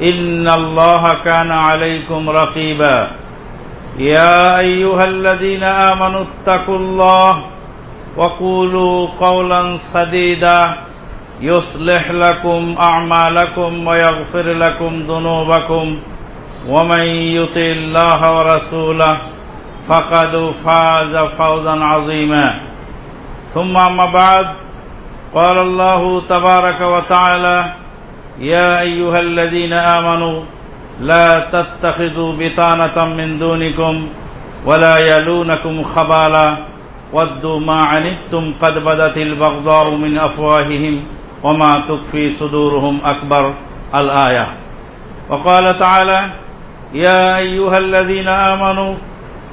إن الله كان عليكم رقيبا. يا أيها الذين آمنوا اتقوا الله وقولوا قولا سديدا. يصلح لكم أعمالكم ويغفر لكم ذنوبكم. ومن يطع الله ورسوله فقد فاز فوزا عظيما. ثم أما بعد. قال الله تبارك وتعالى يا أيها الذين آمنوا لا تتخذوا بطانة من دونكم ولا يلونكم خبالا ودوا ما عنتم قد بدت البغضاء من أفواههم وما تكفي صدورهم أكبر الآية. وقال تعالى يا أيها الذين آمنوا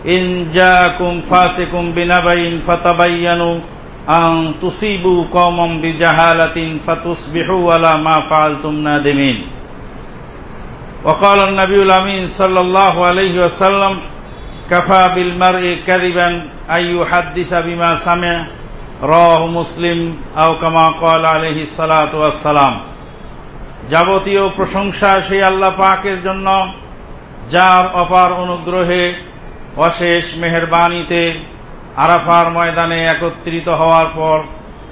إن جاءكم فاسق بنبأ فتبينوا أن تصيبوا قوما بجهالة فتصبحوا على ما فعلتم نادمين وقال النبي الأمين صلى الله عليه وسلم كفى بالمرء كذبا أن يحدث بما سمع رواه মুসলিম আও কামা قال عليه الصلاة والسلام যাবতীয় প্রশংসা সেই আল্লাহ পাকের জন্য যার অপার অনুগ্রহে অশেষ মেহরবানিতে আরাফার ময়দানে একত্রিত হওয়ার পর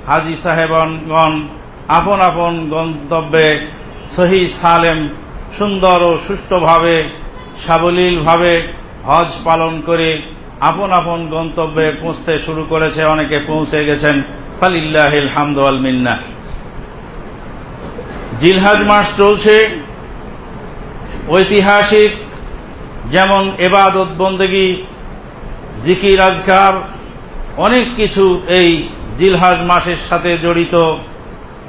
হাজি সাহেবগণ আপন আপন গন্তব্যে সহি সালেম সুন্দর ও সুষ্ঠুভাবে, সাবলীলভাবে হজ পালন করে আপন আপন গন্তব্যে পৌঁছতে শুরু করেছে। অনেকে পৌঁছে গেছেন। ফালিল্লাহিল হামদ আল মিন্না। জিলহাজ মাস চলছে। ঐতিহাসিক যেমন এবাদত বন্দেগী জিকির, আজকার, অনেক কিছু এই জিলহাজ মাসের সাথে জড়িত।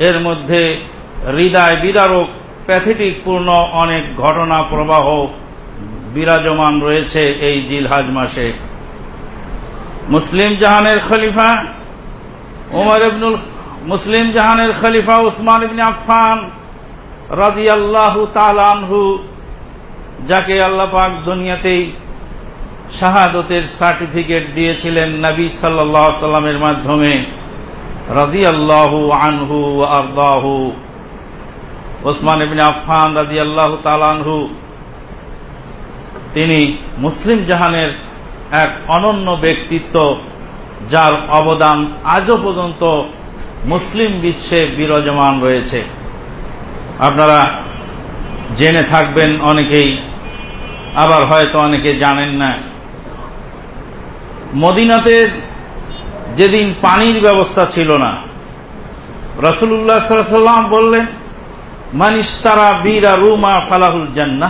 এর মধ্যে হৃদয় বিদারক, প্যাথেটিক পূর্ণ অনেক ঘটনা প্রবাহ বিরাজমান রয়েছে এই জিলহাজ মাসে। মুসলিম জাহানের খলিফা উমর ইবনুল, মুসলিম জাহানের খলিফা উসমান ইবনে আফফান রাদিয়াল্লাহু তাআলা আনহু, যাকে আল্লাহ পাক দুনিয়াতেই শাহাদতের সার্টিফিকেট দিয়েছিলেন নবী সাল্লাহ সাল্লামের মাধ্যমে রাজি আল্লাহ আনহু আর্দাহু। ওসমান ইবিন আফান রাজি আল্লাহ তালানহু তিনি মুসলিম জাহানের এক অনন্য ব্যক্তিত্ব, যার অবদান আজও পর্যন্ত মুসলিম বিশ্বে বিরাজমান রয়েছে। আপনারা জেনে থাকবেন অনেকেই, আবার হয়তো অনেকে জানেন না। মদিনাতে যেদিন পানির ব্যবস্থা ছিল না রসুল্লাহ সাল্লাম বললেন মানিস তারা বীরা রুমা ফালাহুল জান্না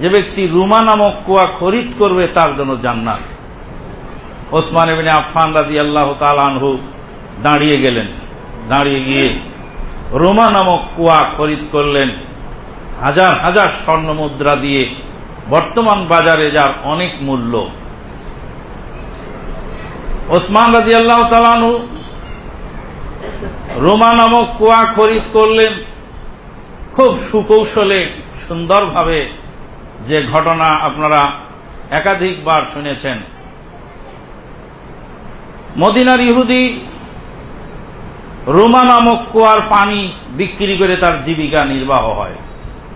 যে ব্যক্তি রুমা নামক কুয়া খরিদ করবে তার জন্য জান্নাত। ওসমান এবিনে আফান রাজি আল্লাহ তালানহু দাঁড়িয়ে গেলেন, দাঁড়িয়ে গিয়ে রোমা নামক কুয়া খরিদ করলেন। হাজার হাজার স্বর্ণ মুদ্রা দিয়ে বর্তমান বাজারে যার অনেক মূল্য ওসমান রাজি আল্লাহ তালানু রোমা নামক কুয়া খরিদ করলেন। খুব সুকৌশলে, সুন্দরভাবে যে ঘটনা আপনারা একাধিকবার শুনেছেন। মদিনার ইহুদি রোমা নামক কুয়ার পানি বিক্রি করে তার জীবিকা নির্বাহ হয়।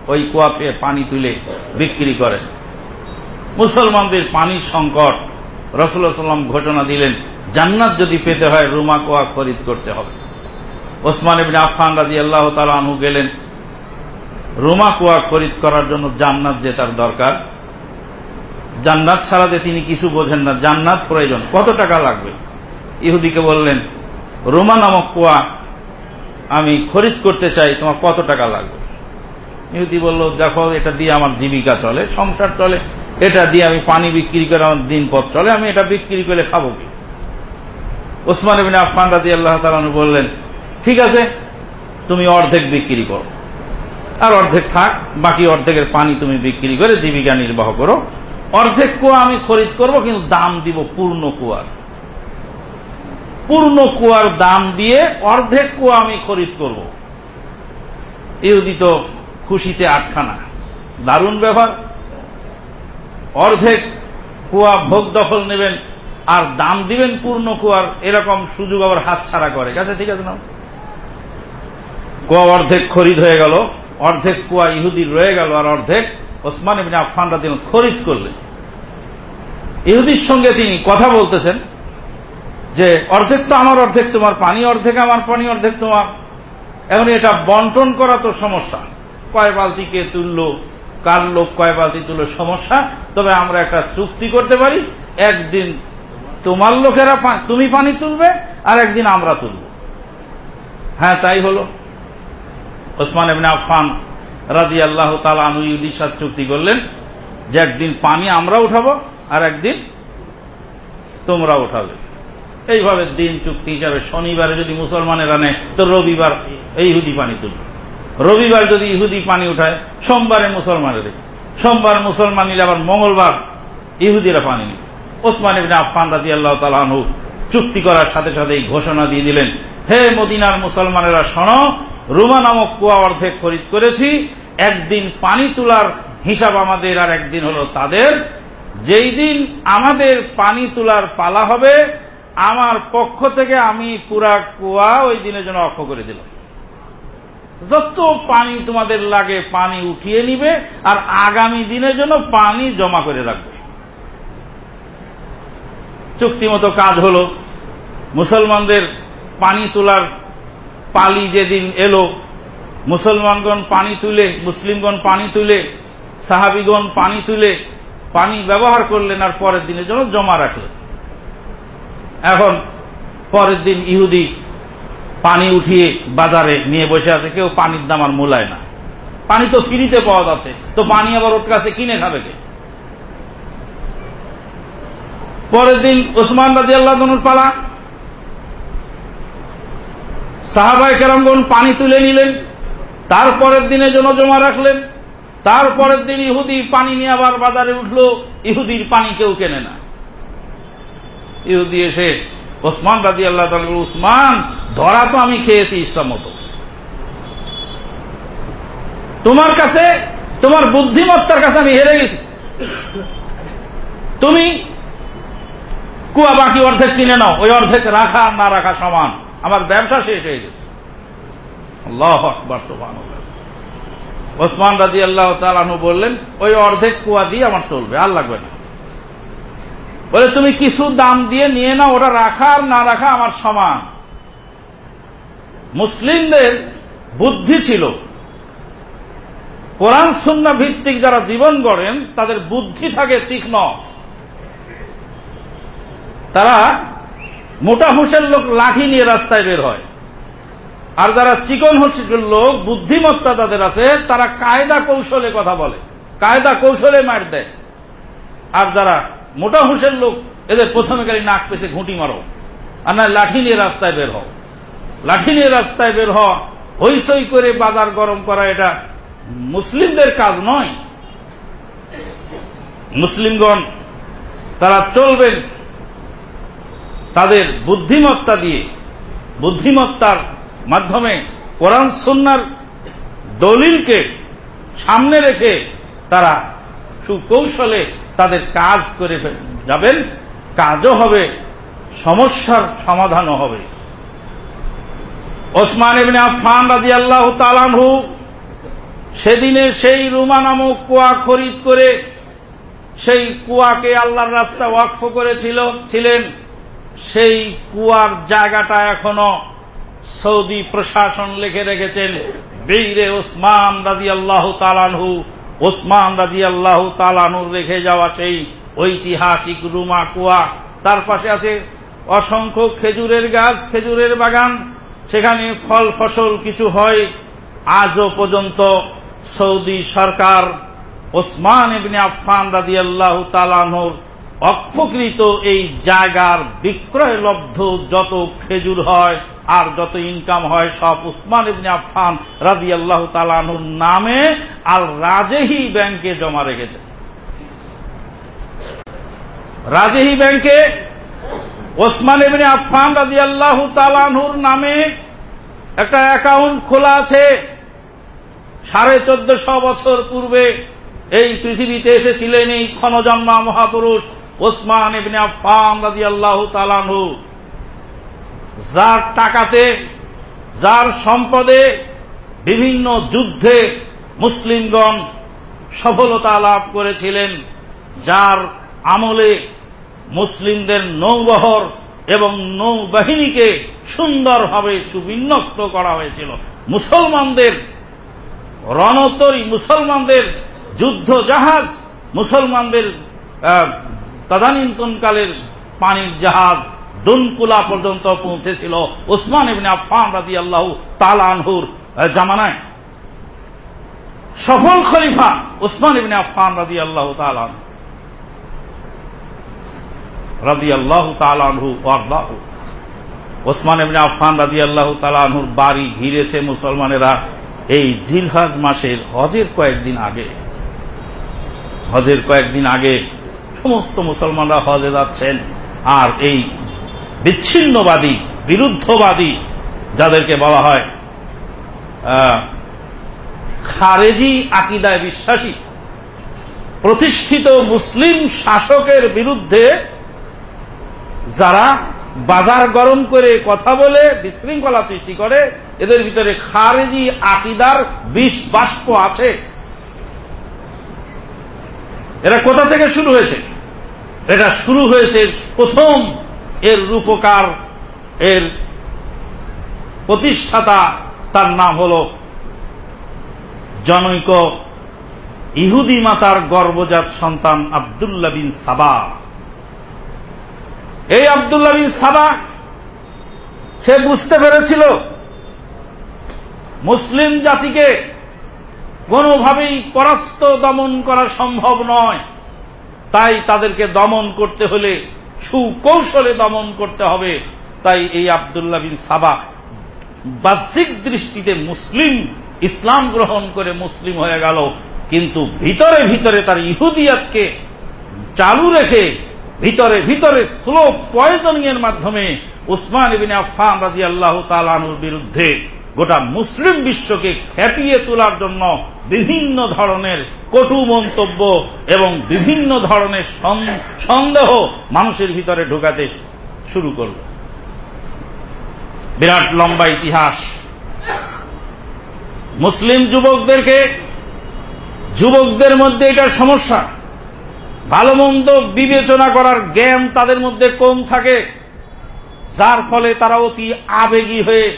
ওই কুয়াতে পানি তুলে বিক্রি করেন। মুসলমানদের পানির সংকট রসুল্লাহ সাল্লাম ঘোষণা দিলেন, জান্নাত যদি পেতে হয় রুমা কোয়া খরিদ করতে হবে। ওসমান ইবিন আফান রাজি আল্লাহ তালু গেলেন, রুমা কুয়া খরিদ করার জন্য জান্নাত যে তার দরকার। জান্নাত ছাড়াতে তিনি কিছু বোঝেন না, জান্নাত প্রয়োজন, কত টাকা লাগবে? ইহুদিকে বললেন, রোমা নামক কুয়া আমি খরিদ করতে চাই, তোমার কত টাকা লাগবে? ইহুদি বলল, দেখো, এটা দিয়ে আমার জীবিকা চলে, সংসার চলে এটা দিয়ে আমি পানি বিক্রি করে আমার দিন পথ চলে, আমি এটা বিক্রি করে খাব কি? ওসমান বিন আফান রাজি আল্লাহ তালু বললেন, ঠিক আছে, তুমি অর্ধেক বিক্রি করো। আর অর্ধেক থাক, বাকি অর্ধেকের পানি তুমি বিক্রি করে জীবিকা নির্বাহ করো। অর্ধেক কুয়া আমি খরিদ করব, কিন্তু দাম দিব পূর্ণ কুয়ার। পূর্ণ কুয়ার দাম দিয়ে অর্ধেক কুয়া আমি খরিদ করব। ইহুদি তো খুশিতে আটখানা। দারুণ ব্যাপার। অর্ধেক কুয়া ভোগ দখল নেবেন, আর দাম দিবেন পূর্ণ কুয়ার, এরকম সুযোগ আবার হাত ছাড়া করে। গেছে ঠিক আছে না? কুয়া অর্ধেক খরিদ হয়ে গেল, অর্ধেক কুয়া ইহুদির রয়ে গেল, আর অর্ধেক ওসমান ইবিন আফান রাদিন খরিদ করলেন। ইহুদির সঙ্গে তিনি কথা বলতেছেন যে, অর্ধেক তো আমার, অর্ধেক তোমার, পানি অর্ধেক আমার, পানি অর্ধেক তোমার। এখন এটা বন্টন করা তো সমস্যা। কয় বালতি কে তুললো? কার লোক কয় বালতি তুললো সমস্যা? তবে আমরা একটা চুক্তি করতে পারি, একদিন তোমার লোকেরা তুমি পানি তুলবে, আর একদিন আমরা তুলব। হ্যাঁ তাই হলো। ওসমান এমনি আফান রাজি আল্লাহ তালু ইউদির সাথে চুক্তি করলেন যে একদিন পানি আমরা উঠাবো, আর একদিন তোমরা উঠাবে। এইভাবে দিন চুক্তি হিসাবে শনিবারে যদি মুসলমানের আনে তো রবিবার এই হুদি পানি তুলবে। রবিবার যদি ইহুদি পানি উঠায়, সোমবারে মুসলমানের সোমবার মুসলমান নিলে আবার মঙ্গলবার ইহুদিরা পানি নিবে। ওসমান ইবিন আফান রাজি আল্লাহ তালু চুক্তি করার সাথে সাথে ঘোষণা দিয়ে দিলেন, হে মদিনার মুসলমানেরা, শোনো, রুমা নামক কুয়া অর্ধেক খরিদ করেছি, একদিন পানি তোলার হিসাব আমাদের আর একদিন হলো তাদের। যেই দিন আমাদের পানি তোলার পালা হবে, আমার পক্ষ থেকে আমি পুরা কুয়া ওই দিনের জন্য অক্ষ করে দিলাম। যত পানি তোমাদের লাগে, পানি উঠিয়ে নিবে, আর আগামী দিনের জন্য পানি জমা করে রাখবে। চুক্তি মতো কাজ হলো, মুসলমানদের পানি তোলার পালি যেদিন এলো, মুসলমানগণ পানি তুলে, মুসলিমগণ পানি তুলে, সাহাবিগণ পানি তুলে, পানি ব্যবহার করলেন আর পরের দিনের জন্য জমা রাখলেন। এখন পরের দিন ইহুদি পানি উঠিয়ে বাজারে নিয়ে বসে আছে, কেউ পানির দাম আর মূলায় না। পানি তো ফ্রিতে পাওয়া যাচ্ছে, তো পানি আবার ওর কাছে কিনে খাবে কে? পরের দিন ওসমান রাজি আল্লাহ পালা। সাহাবাই কেরামগণ পানি তুলে নিলেন তারপরের দিনে জনজমা রাখলেন তারপরের দিন ইহুদি পানি নিয়ে আবার বাজারে উঠল, ইহুদির পানি কেউ কেনে না। ইহুদি এসে ওসমান রাজি আল্লাহ উসমান ধরা তো আমি খেয়েছি ইসলাম মতো। তোমার কাছে, তোমার বুদ্ধিমত্তার কাছে আমি হেরে গেছি। তুমি কুয়া বাকি অর্ধেক কিনে নাও, ওই অর্ধেক রাখা না রাখা সমান। আমার ব্যবসা শেষ হয়ে গেছে। ওসমান রাজি আল্লাহ তালু বললেন, ওই অর্ধেক কুয়া দিয়ে আমার চলবে, আর লাগবে না। বলে, তুমি কিছু দাম দিয়ে নিয়ে না ওটা রাখা আর না রাখা আমার সমান। মুসলিমদের বুদ্ধি ছিল, কোরআন সুন্না ভিত্তিক যারা জীবন গড়েন, তাদের বুদ্ধি থাকে তীক্ষ্ণ। তারা মোটা হুঁসের লোক লাঠি নিয়ে রাস্তায় বের হয়। আর যারা চিকন হুঁসের লোক, বুদ্ধিমত্তা তাদের আছে, তারা কায়দা কৌশলে কথা বলে, কায়দা কৌশলে মার দেয়। আর যারা মোটা হুঁসের লোক, এদের প্রথমে গাড়ি নাক পেছে ঘুঁটি মারো। আর না, লাঠি নিয়ে রাস্তায় বের হও। লাঠি নিয়ে রাস্তায় বের হ হইসই করে বাজার গরম করা এটা মুসলিমদের কাজ নয়। মুসলিমগণ, তারা চলবেন তাদের বুদ্ধিমত্তা দিয়ে। বুদ্ধিমত্তার মাধ্যমে কোরআন সন্ন্যার দলিলকে সামনে রেখে তারা সুকৌশলে তাদের কাজ করে যাবেন, কাজও হবে, সমস্যার সমাধানও হবে। ওসমান এবিন আফান রাজি আল্লাহ তালানহু সেদিনে সেই রুমা নামক কুয়া খরিদ করে সেই কুয়াকে আল্লাহর রাস্তা ওয়াকফ করেছিল, ছিলেন। সেই কুয়ার জায়গাটা এখনও সৌদি প্রশাসন লিখে রেখেছেন। বীরে ওসমান রাজি আল্লাহ তালানহু ওসমান রাজি আল্লাহ তালানুর রেখে যাওয়া সেই ঐতিহাসিক রুমা কুয়া। তার পাশে আছে অসংখ্য খেজুরের গাছ, খেজুরের বাগান। সেখানে ফল, ফসল কিছু হয়। আজও পর্যন্ত সৌদি সরকার ওসমান ইবনে আফফান রাজি আল্লাহ তালানোর অক্ষকৃত এই জায়গার বিক্রয় লব্ধ যত খেজুর হয় আর যত ইনকাম হয় সব উসমান ইবনে আফফান রাজি আল্লাহ তালানুর নামে আর রাজেহি ব্যাংকে জমা রেখেছে। রাজেহি ব্যাংকে ওসমান ইবনে আফফান রাজি আল্লাহ তালানুর নামে একটা অ্যাকাউন্ট খোলা আছে। সাড়ে চোদ্দশো বছর পূর্বে এই পৃথিবীতে এসেছিলেন এই ক্ষণজন্মা মহাপুরুষ ওসমান ইবনে আফফান রাজি আল্লাহ তালানহু যার টাকাতে, যার সম্পদে বিভিন্ন যুদ্ধে মুসলিমগণ সফলতা লাভ করেছিলেন, যার আমলে মুসলিমদের নৌবহর এবং নৌবাহিনীকে সুন্দরভাবে সুবিন্যস্ত করা হয়েছিল। মুসলমানদের, রণতরী মুসলমানদের যুদ্ধ জাহাজ মুসলমানদের তদানীন্তনকালের পানির জাহাজ দুনকুলা পর্যন্ত পৌঁছেছিল ওসমান ইবনে আফফান রাজি আল্লাহ তালানহুর জামানায়। সফল খলিফা ওসমান ইবনে আফফান রাজি আল্লাহ তালান রাজি আল্লাহ তালানহু আল্লাহ ওসমান ইবনে আফফান রাজি আল্লাহ তালানহুর বাড়ি ঘিরেছে মুসলমানেরা এই জিলহাজ মাসের হজের কয়েকদিন আগে। হজের কয়েকদিন আগে সমস্ত মুসলমানরা হজে যাচ্ছেন। আর এই বিচ্ছিন্নবাদী, বিরুদ্ধবাদী, যাদেরকে বলা হয় খারেজি আকিদায় বিশ্বাসী, প্রতিষ্ঠিত মুসলিম শাসকের বিরুদ্ধে যারা বাজার গরম করে কথা বলে, বিশৃঙ্খলা সৃষ্টি করে, এদের ভিতরে খারেজি আকিদার বিষ বাষ্প আছে। এরা কোথা থেকে শুরু হয়েছে? এটা শুরু হয়েছে প্রথম এর রূপকার, এর প্রতিষ্ঠাতা তার নাম হল জনৈক ইহুদি মাতার গর্ভজাত সন্তান আবদুল্লা বিন সাবা। এই আবদুল্লা বিন সাবা, সে বুঝতে পেরেছিল মুসলিম জাতিকে কোনোভাবেই পরাস্ত দমন করা সম্ভব নয়। তাই তাদেরকে দমন করতে হলে সুকৌশলে দমন করতে হবে। তাই এই আবদুল্লাহ বিন সাবা বাহ্যিক দৃষ্টিতে মুসলিম, ইসলাম গ্রহণ করে মুসলিম হয়ে গেল। কিন্তু ভিতরে ভিতরে তার ইহুদিয়াতকে চালু রেখে ভিতরে ভিতরে স্লো পয়জনিং এর মাধ্যমে উসমান ইবিন আফান রাজি আল্লাহ তালানুর বিরুদ্ধে গোটা মুসলিম বিশ্বকে খেপিয়ে তোলার জন্য বিভিন্ন ধরনের কটু মন্তব্য এবং বিভিন্ন ধরনের সন্দেহ মানুষের ভিতরে ঢোকাতে শুরু করল। বিরাট লম্বা ইতিহাস। মুসলিম যুবকদেরকে, যুবকদের মধ্যে এটার সমস্যা। ভালো মন্দ বিবেচনা করার জ্ঞান তাদের মধ্যে কম থাকে, যার ফলে তারা অতি আবেগী হয়ে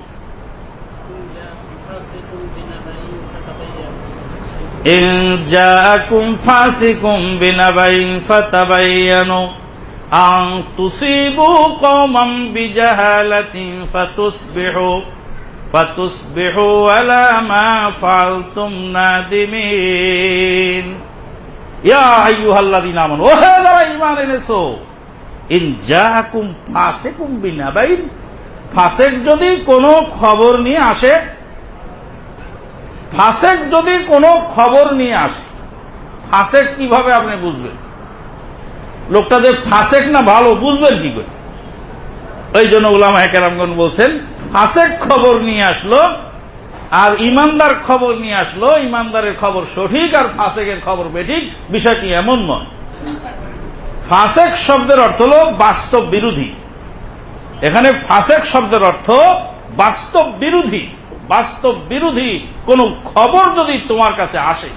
إن جاءكم فاسق بنبأ فتبينوا أن تصيبوا قوما بجهالة فتصبحوا فتصبحوا على ما فعلتم نادمين يا أيها الذين آمنوا وهذا إيمان এনেছো ইন জাহাকুম ফাসিকুম বিনাবাইন ফাসেক যদি কোনো খবর নিয়ে আসে ফাসেক যদি কোনো খবর নিয়ে আসে, ফাসেক কীভাবে আপনি বুঝবেন? লোকটা যে ফাসেক না ভালো, বুঝবেন কি করে? ওই জন্য উলামা হেকেরামগণ বলছেন, ফাসেক খবর নিয়ে আসলো আর ইমানদার খবর নিয়ে আসলো, ইমানদারের খবর সঠিক আর ফাসেকের খবর বেঠিক বিষয়টি এমন নয়। ফাসেক শব্দের অর্থ হল বাস্তব বিরোধী। এখানে ফাসেক শব্দের অর্থ বাস্তব বিরোধী। বাস্তব বিরোধী কোন খবর যদি তোমার কাছে আসে।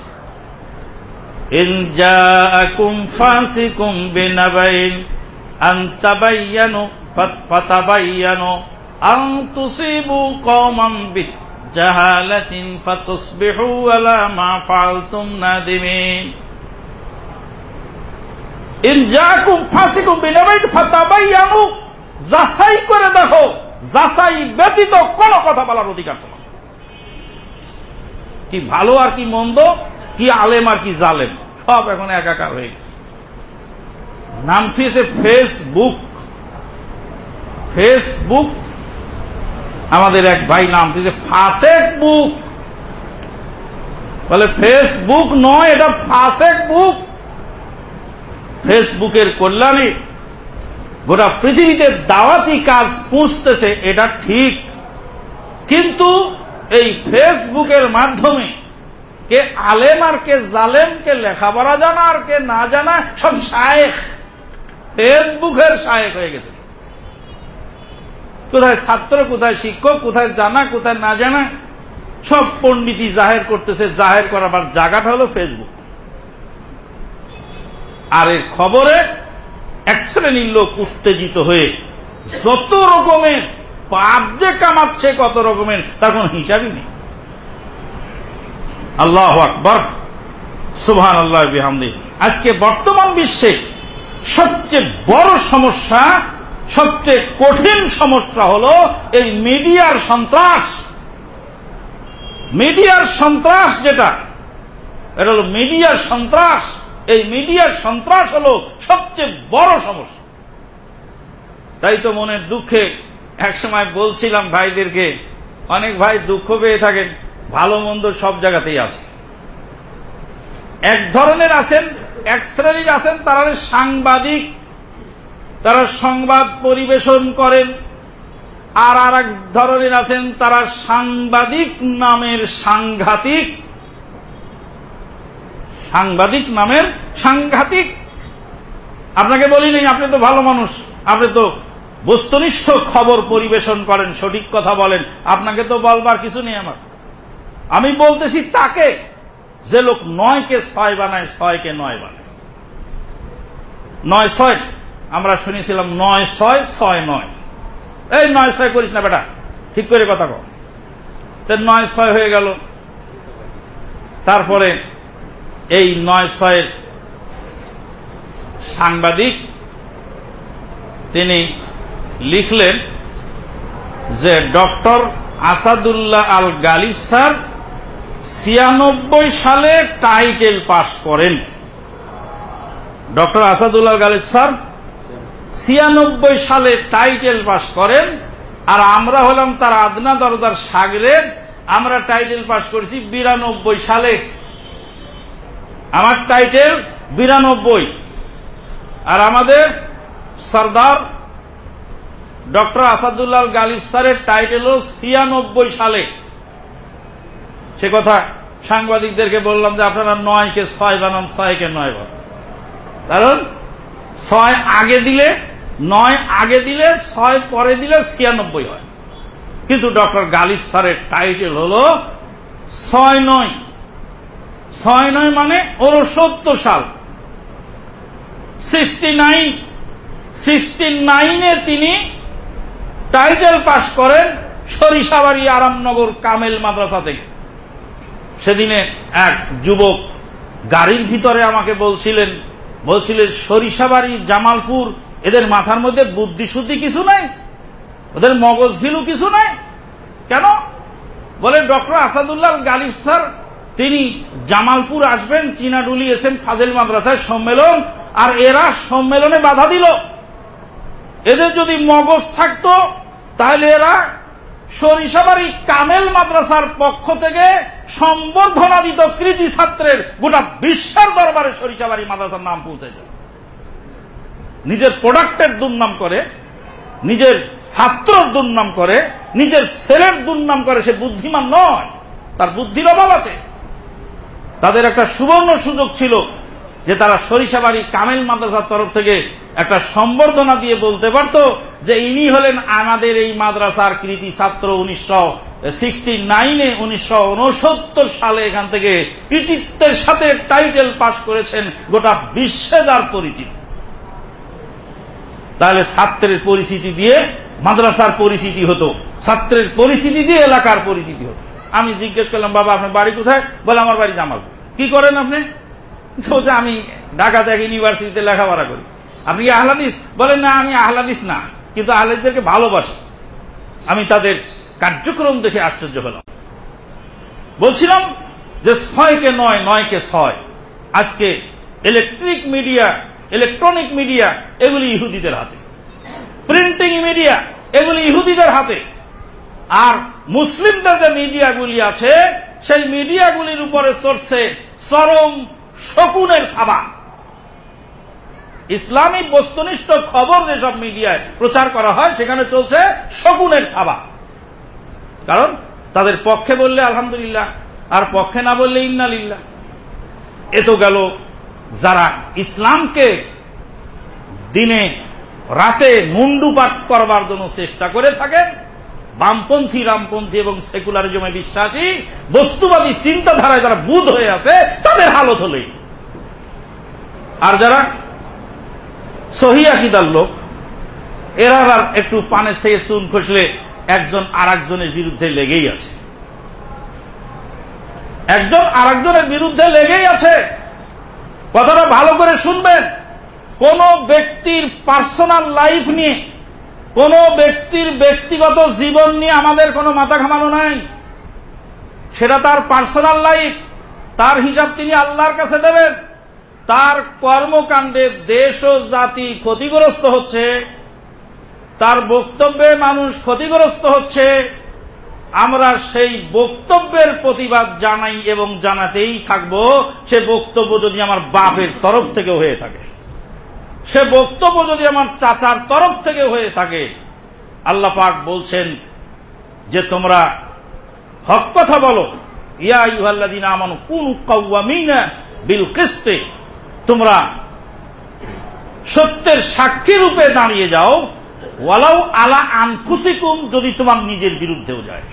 যাচাই করে দেখো, যাচাই ব্যতীত কোন কথা বলার অধিকার তোমার কি ভালো আর কি মন্দ, কি আলেম আর কি জালেম, সব এখন একাকার হয়ে গেছে। নাম দিয়েছে ফেসবুক ফেসবুক আমাদের এক ভাই নাম দিয়েছে ফাসেক বুক বলে ফেসবুক নয়, এটা ফাসেক বুক ফেসবুকের কল্যাণে গোটা পৃথিবীতে দাওয়াতি কাজ পুঁছতেছে এটা ঠিক। কিন্তু এই ফেসবুকের মাধ্যমে কে আলেম আর কে জালেম, কে লেখাপড়া জানা আর কে না জানা, সব শায়েখ। ফেসবুকের শায়েখ হয়ে গেছে। কোথায় ছাত্র, কোথায় শিক্ষক, কোথায় জানা, কোথায় না জানা, সব পণ্ডিতি জাহের করতেছে। জাহের করাবার জায়গাটা হলো ফেসবুক। আর এর খবরে এক শ্রেণির লোক উত্তেজিত হয়ে যত রকমের পাপ যে কামাচ্ছে, কত রকমের, তার কোন হিসাবই নেই। আল্লাহ আকবর। সুবহান আল্লাহ আজকে বর্তমান বিশ্বে সবচেয়ে বড় সমস্যা, সবচেয়ে কঠিন সমস্যা হল এই মিডিয়ার সন্ত্রাস। মিডিয়ার সন্ত্রাস যেটা, এটা হল মিডিয়ার সন্ত্রাস। এই মিডিয়ার সন্ত্রাস হল সবচেয়ে বড় সমস্যা। তাই তো মনের দুঃখে একসময় বলছিলাম ভাইদেরকে, অনেক ভাই দুঃখ পেয়ে থাকেন, ভালো মন্দ সব জায়গাতেই আছে। এক ধরনের আছেন, এক শ্রেণির আছেন, তারা সাংবাদিক, তারা সংবাদ পরিবেশন করেন, আর আর এক ধরনের আছেন, তারা সাংবাদিক নামের সাংঘাতিক। সাংবাদিক নামের সাংঘাতিক। আপনাকে বলিনি, আপনি তো ভালো মানুষ, আপনি তো বস্তুনিষ্ঠ খবর পরিবেশন করেন, সঠিক কথা বলেন। আপনাকে তো বলবার কিছু নেই আমার। আমি বলতেছি তাকে, যে লোক নয়কে ছয় বানায়, ছয়কে নয় বানায়। নয় ছয়, আমরা শুনেছিলাম নয় ছয় ছয় নয়। এই নয় ছয় করিস না বেটা, ঠিক করে কথা কর নয় ছয় হয়ে গেল। তারপরে এই নয় ছয়ের সাংবাদিক, তিনি লিখলেন যে ডক্টর আসাদুল্লাহ আল গালিব স্যার, ছিয়ানব্বই সালে টাইটেল পাশ করেন। ডক্টর আসাদুল্লাহ গালিব স্যার, ছিয়ানব্বই সালে টাইটেল পাশ করেন আর আমরা হলাম তার আদনা দরদার সাগরের আমরা টাইটেল পাশ করেছি বিরানব্বই সালে। আমার টাইটেল বিরানব্বই। আর আমাদের সর্দার ডক্টর আসাদুল্লাহ গালিব স্যারের টাইটেল ছিয়ানব্বই সালে। সে কথা সাংবাদিকদেরকে বললাম যে আপনারা নয়কে ছয় বানান, ছয়কে নয় বানান। কারণ ছয় আগে দিলে, নয় আগে দিলে, ছয় পরে দিলে ছিয়ানব্বই হয়। কিন্তু ডক্টর গালিব স্যারের টাইটেল হল ছয় নয়। ছয় নয় মানে উনসত্তর সাল। সিক্সটি নাইন সিক্সটি নাইনে তিনি টাইটেল পাশ করেন সরিষাবাড়ি আরামনগর কামেল মাদ্রাসা থেকে। সেদিনে এক যুবক গাড়ির ভিতরে আমাকে বলছিলেন বলছিলেন, সরিষাবাড়ি, জামালপুর, এদের মাথার মধ্যে বুদ্ধি শুদ্ধি কিছু নাই? ওদের মগজ ফিলু কিছু নাই? কেন? বলে, ডক্টর আসাদুল্লাহ গালিব স্যার, তিনি জামালপুর আসবেন, চিনাডুলি এসেন ফাজেল মাদ্রাসায় সম্মেলন, আর এরা সম্মেলনে বাধা দিল। এদের যদি মগজ থাকতো তাহলে এরা সরিষাবাড়ি কামেল মাদ্রাসার পক্ষ থেকে সম্বর্ধনা দিত কৃতি ছাত্রের গোটা বিশ্বের দরবারে সরিষাবাড়ি মাদ্রাসার নাম পৌঁছে যায়। নিজের প্রোডাক্টের দুর্নাম করে, নিজের ছাত্রর দুর্নাম করে, নিজের ছেলের দুর্নাম করে, সে বুদ্ধিমান নয়, তার বুদ্ধির অভাব আছে। তাদের একটা সুবর্ণ সুযোগ ছিল যে তারা সরিষাবাড়ি কামেল মাদ্রাসার তরফ থেকে একটা সম্বর্ধনা দিয়ে বলতে পারত যে ইনি হলেন আমাদের এই মাদ্রাসার কৃতি ছাত্র উনিশশো সিক্সটি নাইনে উনিশশো সালে এখান থেকে কৃতিত্বের সাথে টাইটেল পাশ করেছেন গোটা বিশ্বে যার পরিচিতি। তাহলে ছাত্রের পরিচিতি দিয়ে মাদ্রাসার পরিচিতি হতো, ছাত্রের পরিচিতি দিয়ে এলাকার পরিচিতি হতো। আমি জিজ্ঞেস করলাম, বাবা, আপনার বাড়ি কোথায়? বলে, আমার বাড়ি জামাল কি করেন আপনি? বলছে আমি ঢাকাতে এক ইউনিভার্সিটিতে লেখাপড়া করি। আপনি কি আহলাদিস বলেন, না, আমি আহলাদিস না। কিন্তু আহলাদিসদেরকে ভালোবাসি। আমি তাদের কার্যক্রম দেখে আশ্চর্য হলাম। বলছিলাম যে ছয়কে নয়, নয়কে ছয়। আজকে ইলেকট্রিক মিডিয়া ইলেকট্রনিক মিডিয়া এগুলি ইহুদিদের হাতে। প্রিন্টিং মিডিয়া এগুলি ইহুদিদের হাতে। আর মুসলিমদের যে মিডিয়াগুলি আছে, সেই মিডিয়াগুলির উপরে চড়ছে চরম শকুনের থাবা ইসলামী বস্তুনিষ্ঠ খবর যেসব মিডিয়ায় প্রচার করা হয়, সেখানে চলছে শকুনের থাবা কারণ তাদের পক্ষে বললে আলহামদুলিল্লাহ, আর পক্ষে না বললে ইন্নালিল্লাহ। এ তো গেল যারা ইসলামকে দিনে রাতে মুন্ডুপাট করবার জন্য চেষ্টা করে থাকেন বামপন্থী, রামপন্থী এবং সেকুলারিজমে বিশ্বাসী, বস্তুবাদী চিন্তাধারায় যারা বুধ হয়ে আছে, তাদের হালত হলেই। আর যারা সহিয়াকিদার লোক, এরা আবার একটু পানের থেকে চুন খসলে একজন আর একজনের বিরুদ্ধে লেগেই আছে। একজন আর একজনের বিরুদ্ধে লেগেই আছে। কথাটা ভালো করে শুনবেন। কোন ব্যক্তির পার্সোনাল লাইফ নিয়ে কোন ব্যক্তির ব্যক্তিগত জীবন নিয়ে আমাদের কোনো মাথা ঘামানো নাই। সেটা তার পার্সোনাল লাইফ, তার হিসাব তিনি আল্লাহর কাছে দেবেন। তার কর্মকাণ্ডে দেশ ও জাতি ক্ষতিগ্রস্ত হচ্ছে, তার বক্তব্যে মানুষ ক্ষতিগ্রস্ত হচ্ছে, আমরা সেই বক্তব্যের প্রতিবাদ জানাই এবং জানাতেই থাকব, সে বক্তব্য যদি আমার বাপের তরফ থেকে হয়ে থাকে। সে বক্তব্য যদি আমার চাচার তরফ থেকে হয়ে থাকে, আল্লাহ পাক বলছেন যে তোমরা হক কথা বলো। ইয়া ইউহাল্লাদিন আমান কোন কাউমিনা বিল কিস্তে। তোমরা সত্যের সাক্ষী রূপে দাঁড়িয়ে যাও। ওয়ালাউ আলা আনফুসিকুম যদি তোমার নিজের বিরুদ্ধেও যায়।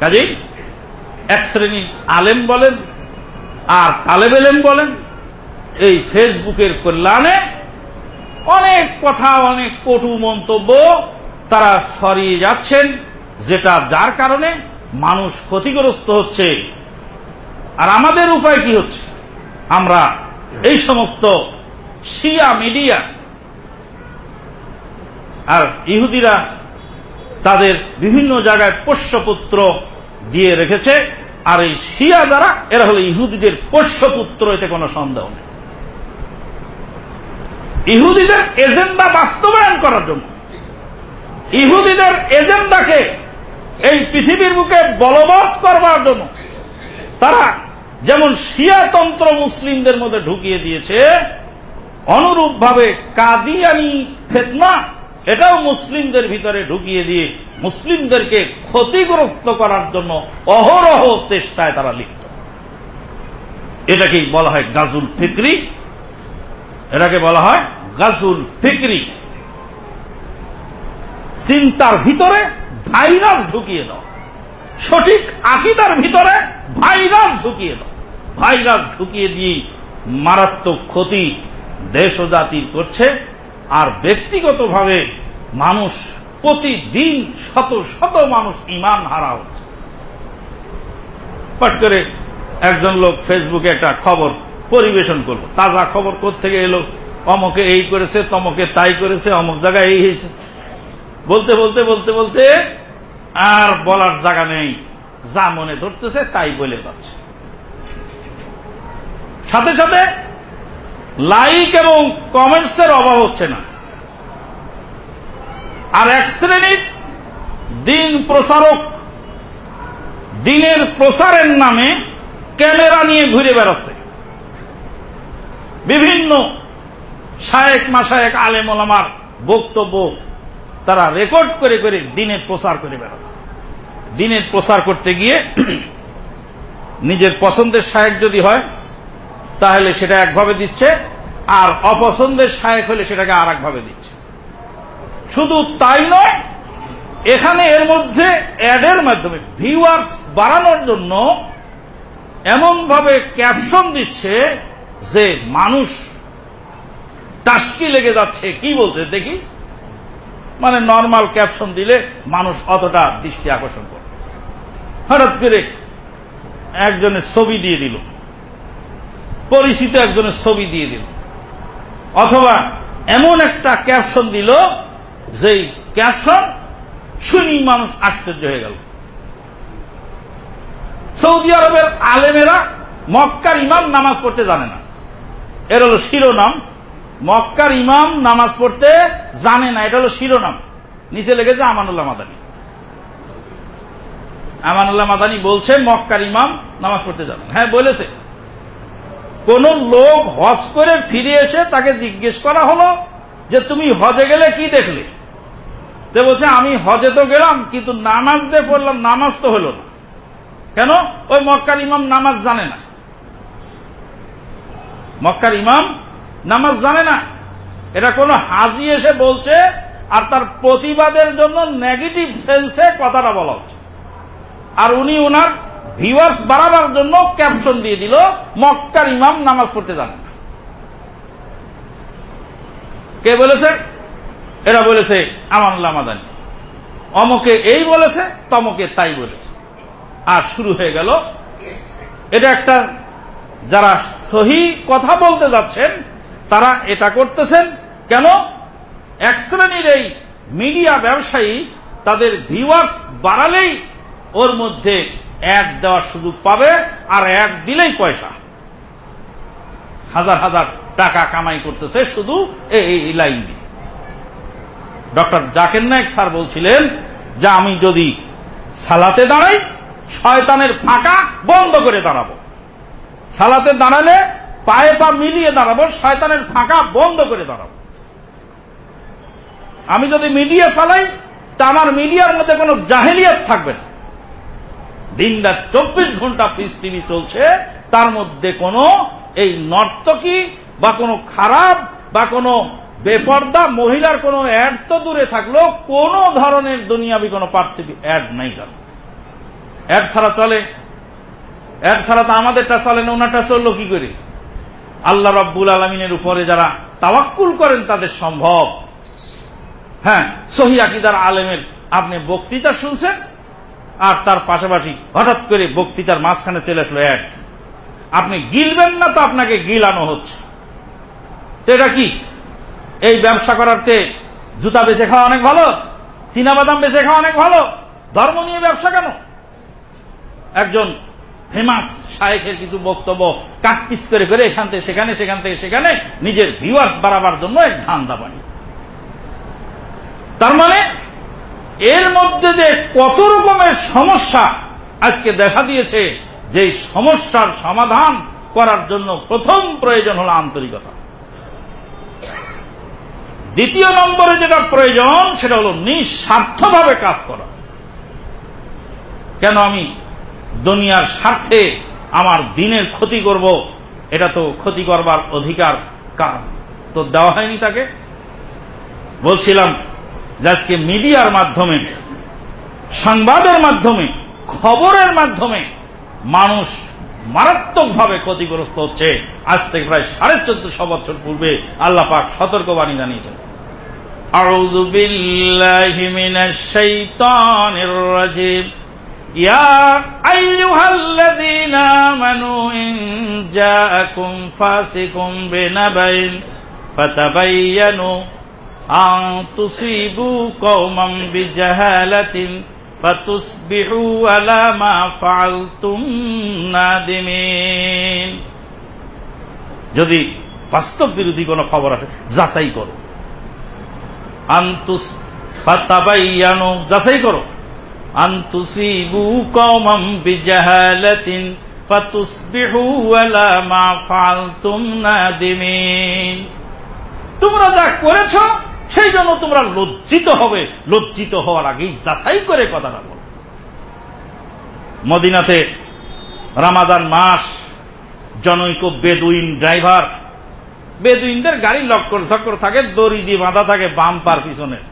কাজেই এক শ্রেণি আলেম বলেন, আর তালেব এলেম বলেন এই ফেসবুকের কল্যাণে অনেক কথা, অনেক কটু মন্তব্য তারা সরিয়ে যাচ্ছেন, যেটা যার কারণে মানুষ ক্ষতিগ্রস্ত হচ্ছে। আর আমাদের উপায় কি হচ্ছে? আমরা এই সমস্ত শিয়া মিডিয়া আর ইহুদিরা তাদের বিভিন্ন জায়গায় পোষ্যপুত্র দিয়ে রেখেছে, আর এই শিয়া যারা, এরা হলো ইহুদিদের পোষ্যপুত্র, এতে কোনো সন্দেহ নেই। ইহুদিদের এজেন্ডা বাস্তবায়ন করার জন্য। ইহুদিদের এজেন্ডাকে এই পৃথিবীর বুকে বলবৎ করবার জন্য। তারা যেমন শিয়াতন্ত্র মুসলিমদের মধ্যে ঢুকিয়ে দিয়েছে, অনুরূপভাবে কাদিয়ানি ফেতনা এটাও মুসলিমদের ভিতরে ঢুকিয়ে দিয়ে মুসলিমদেরকে ক্ষতিগ্রস্ত করার জন্য অহরহ চেষ্টায় তারা লিপ্ত। এটাকেই বলা হয় গাজুল ফিক্রি এটাকে বলা হয় গাজুল ফিকরি। চিন্তার ভিতরে ভাইরাস ঢুকিয়ে দাও। সঠিক আকিদার ভিতরে ভাইরাস ঢুকিয়ে দাও। ভাইরাস ঢুকিয়ে দিয়ে মারাত্মক ক্ষতি দেশ ও জাতির করছে আর ব্যক্তিগতভাবে মানুষ প্রতিদিন শত শত মানুষ ইমান হারা হচ্ছে। পট করে একজন লোক ফেসবুকে একটা খবর পরিবেশন করল তাজা খবর থেকে এলো? অমকে এই করেছে, তমকে তাই করেছে, অমক জায়গায় এই হয়েছে। বলতে বলতে বলতে বলতে আর বলার জায়গা নেই। যা মনে ধরতেছে তাই বলে যাচ্ছে। সাথে সাথে লাইক এবং কমেন্টস কমেন্টসের অভাব হচ্ছে না। আর এক শ্রেণির দিন প্রসারক, দিনের প্রসারের নামে ক্যামেরা নিয়ে ঘুরে বেড়াচ্ছে। বিভিন্ন শায়েক মাসায়েক আলেম ওলামার বক্তব্য তারা রেকর্ড করে করে দিনের প্রচার করে বেড়াবে দিনের প্রচার করতে গিয়ে নিজের পছন্দের শায়েক যদি হয়, তাহলে সেটা একভাবে দিচ্ছে, আর অপছন্দের শায়েক হলে সেটাকে আর একভাবে দিচ্ছে। শুধু তাই নয়, এখানে এর মধ্যে অ্যাডের মাধ্যমে ভিউয়ার্স বাড়ানোর জন্য এমনভাবে ক্যাপশন দিচ্ছে যে মানুষ টাস্কি লেগে যাচ্ছে, কি বলতে দেখি? মানে নর্মাল ক্যাপশন দিলে মানুষ অতটা দৃষ্টি আকর্ষণ করে। হঠাৎ করে একজনের ছবি দিয়ে দিল। পরিচিত একজনের ছবি দিয়ে দিল। অথবা এমন একটা ক্যাপশন দিল, যেই ক্যাপশন শুনি মানুষ আশ্চর্য হয়ে গেল। সৌদি আরবের আলেমেরা মক্কার ইমাম নামাজ পড়তে জানে না। এর হলো শিরোনাম। মক্কার ইমাম নামাজ পড়তে জানে না, এটা হলো শিরোনাম। নিচে লেগেছে আমানুল্লাহ মাদানী। আমানুল্লাহ মাদানী বলছে, মক্কার ইমাম নামাজ পড়তে জানে হ্যাঁ বলেছে। কোন লোক হজ করে ফিরে এসে তাকে জিজ্ঞেস করা হলো যে, তুমি হজে গেলে কি দেখলে? তো বলছে, আমি হজে তো গেলাম, কিন্তু নামাজ দিয়ে পড়লাম, নামাজ তো হলো না। কেন? ওই মক্কার ইমাম নামাজ জানে না। মক্কার ইমাম নামাজ জানে না। এটা কোন হাজি এসে বলছে আর তার প্রতিবাদের জন্য নেগেটিভ সেন্সে কথাটা বলা হচ্ছে। আর উনি ওনার ভিউয়ার্স বাড়াবার জন্য ক্যাপশন দিয়ে দিল, মক্কার ইমাম নামাজ পড়তে জানে না। কে বলেছে? এরা বলেছে আমানুল্লাহ মাদানী অমকে এই বলেছে, তমকে তাই বলেছে। আর শুরু হয়ে গেল। এটা একটা যারা সহি কথা বলতে যাচ্ছেন, তারা এটা করতেছেন। কেন? এক শ্রেণির এই মিডিয়া ব্যবসায়ী তাদের ভিউয়ার্স বাড়ালেই ওর মধ্যে অ্যাড দেওয়ার সুযোগ পাবে আর অ্যাড দিলেই পয়সা। হাজার হাজার টাকা কামাই করতেছে শুধু এই লাইন দিয়ে। ডক্টর জাকের নায়ক স্যার বলছিলেন যে আমি যদি সালাতে দাঁড়াই, শয়তানের ফাঁকা বন্ধ করে দাঁড়াবো। সালাতে দাঁড়ালে পায়ে পা মিলিয়ে দাঁড়াবো, শয়তানের ফাঁকা বন্ধ করে দাঁড়াবো। আমি যদি মিডিয়া চালাই, তা আমার মিডিয়ার মধ্যে কোনো জাহেলিয়াত থাকবে না। দিন রাত চব্বিশ ঘণ্টা পিস টিভি চলছে, তার মধ্যে কোনো এই নর্তকী বা কোনো খারাপ বা কোনো বেপর্দা মহিলার কোনো অ্যাড তো দূরে থাকল কোন ধরনের দুনিয়াবি কোনো পার্থিবী অ্যাড নাই কেন অ্যাড ছাড়া চলে অ্যাড ছাড়া তো আমাদেরটা চলে না, ওনারটা চলল কি করে? আল্লাহ রব্বুল আলমিনের উপরে যারা তাওয়াক্কুল করেন, তাদের সম্ভব। হ্যাঁ সহি আকিদার আলেমের আপনি বক্তৃতা শুনছেন, আর তার পাশাপাশি হঠাৎ করে বক্তৃতার মাঝখানে চলে আসলো এক। আপনি গিলবেন না তো আপনাকে গিলানো হচ্ছে। তো এটা কি? এই ব্যবসা করার চেয়ে জুতা বেচে খাওয়া অনেক ভালো চীনা বাদাম বেচে খাওয়া অনেক ভালো, ধর্ম নিয়ে ব্যবসা কেন? একজন ফেমাস শায়েখের কিছু বক্তব্য কাটপিস করে করে এখান থেকে, সেখানে, সেখান থেকে, সেখানে নিজের ভিউয়ার্স বাড়াবার জন্য এক ধান্দা বানি তার মানে এর মধ্যে যে কত রকমের সমস্যা আজকে দেখা দিয়েছে, যে সমস্যার সমাধান করার জন্য প্রথম প্রয়োজন হল আন্তরিকতা। দ্বিতীয় নম্বরে যেটা প্রয়োজন, সেটা হল নিঃস্বার্থভাবে কাজ করা। কেন আমি দুনিয়ার স্বার্থে আমার দিনের ক্ষতি করব এটা তো ক্ষতি করবার অধিকার তো দেওয়া হয়নি তাকে বলছিলাম যে আজকে মিডিয়ার মাধ্যমে সংবাদের মাধ্যমে খবরের মাধ্যমে মানুষ মারাত্মকভাবে ক্ষতিগ্রস্ত হচ্ছে আজ থেকে প্রায় সাড়ে চোদ্দশো বছর পূর্বে আল্লাহ পাক সতর্কবাণী জানিয়েছেন أعوذ بالله من الشيطان الرجيم يا أيها الذين آمنوا إن جاءكم فاسق بنبأ فتبينوا أن تصيبوا قوما بجهالة فتصبحوا على ما فعلتم نادمين যদি বাস্তব বিরোধী কোনো খবর আসে যাচাই করো আন্তুস ফাতাবাইয়ানু যাচাই করো আন্তুসিবু কওমাম বিজাহালাতিন ফাতুসবিহু আলা মা ফাআলতুম নাদিমিন তোমরা যা করেছ, সেই জন্য তোমরা লজ্জিত হবে। লজ্জিত হওয়ার আগেই যাচাই করে কথাটা বলো। মদিনাতে রামাদান মাস, জনৈক বেদুইন ড্রাইভার। বেদুইনদের গাড়ি লক্কর চক্কর থাকে, দড়ি দিয়ে বাঁধা থাকে, বাম্পার পিছনে।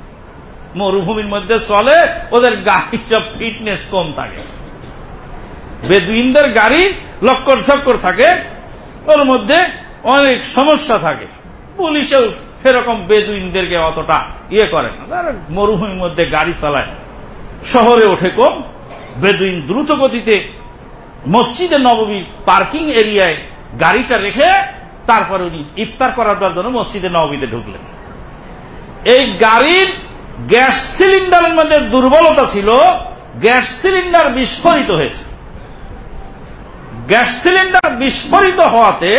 মরুভূমির মধ্যে চলে, ওদের গাড়ি সব ফিটনেস কম থাকে। বেদুইনদের গাড়ি লক্কর চক্কর থাকে, ওর মধ্যে অনেক সমস্যা থাকে। পুলিশেও সেরকম বেদুইনদেরকে অতটা ইয়ে করে না। মরুভূমির মধ্যে গাড়ি চালায়। শহরে ওঠে কম, বেদুইন দ্রুত গতিতে মসজিদে নবমী পার্কিং এরিয়ায় গাড়িটা রেখে তারপর উনি ইফতার করার জন্য মসজিদে নবমীতে ঢুকলেন। এই গাড়ির গ্যাস সিলিন্ডারের মধ্যে দুর্বলতা ছিল, গ্যাস সিলিন্ডার বিস্ফোরিত হয়েছে। গ্যাস সিলিন্ডার বিস্ফোরিত হওয়াতে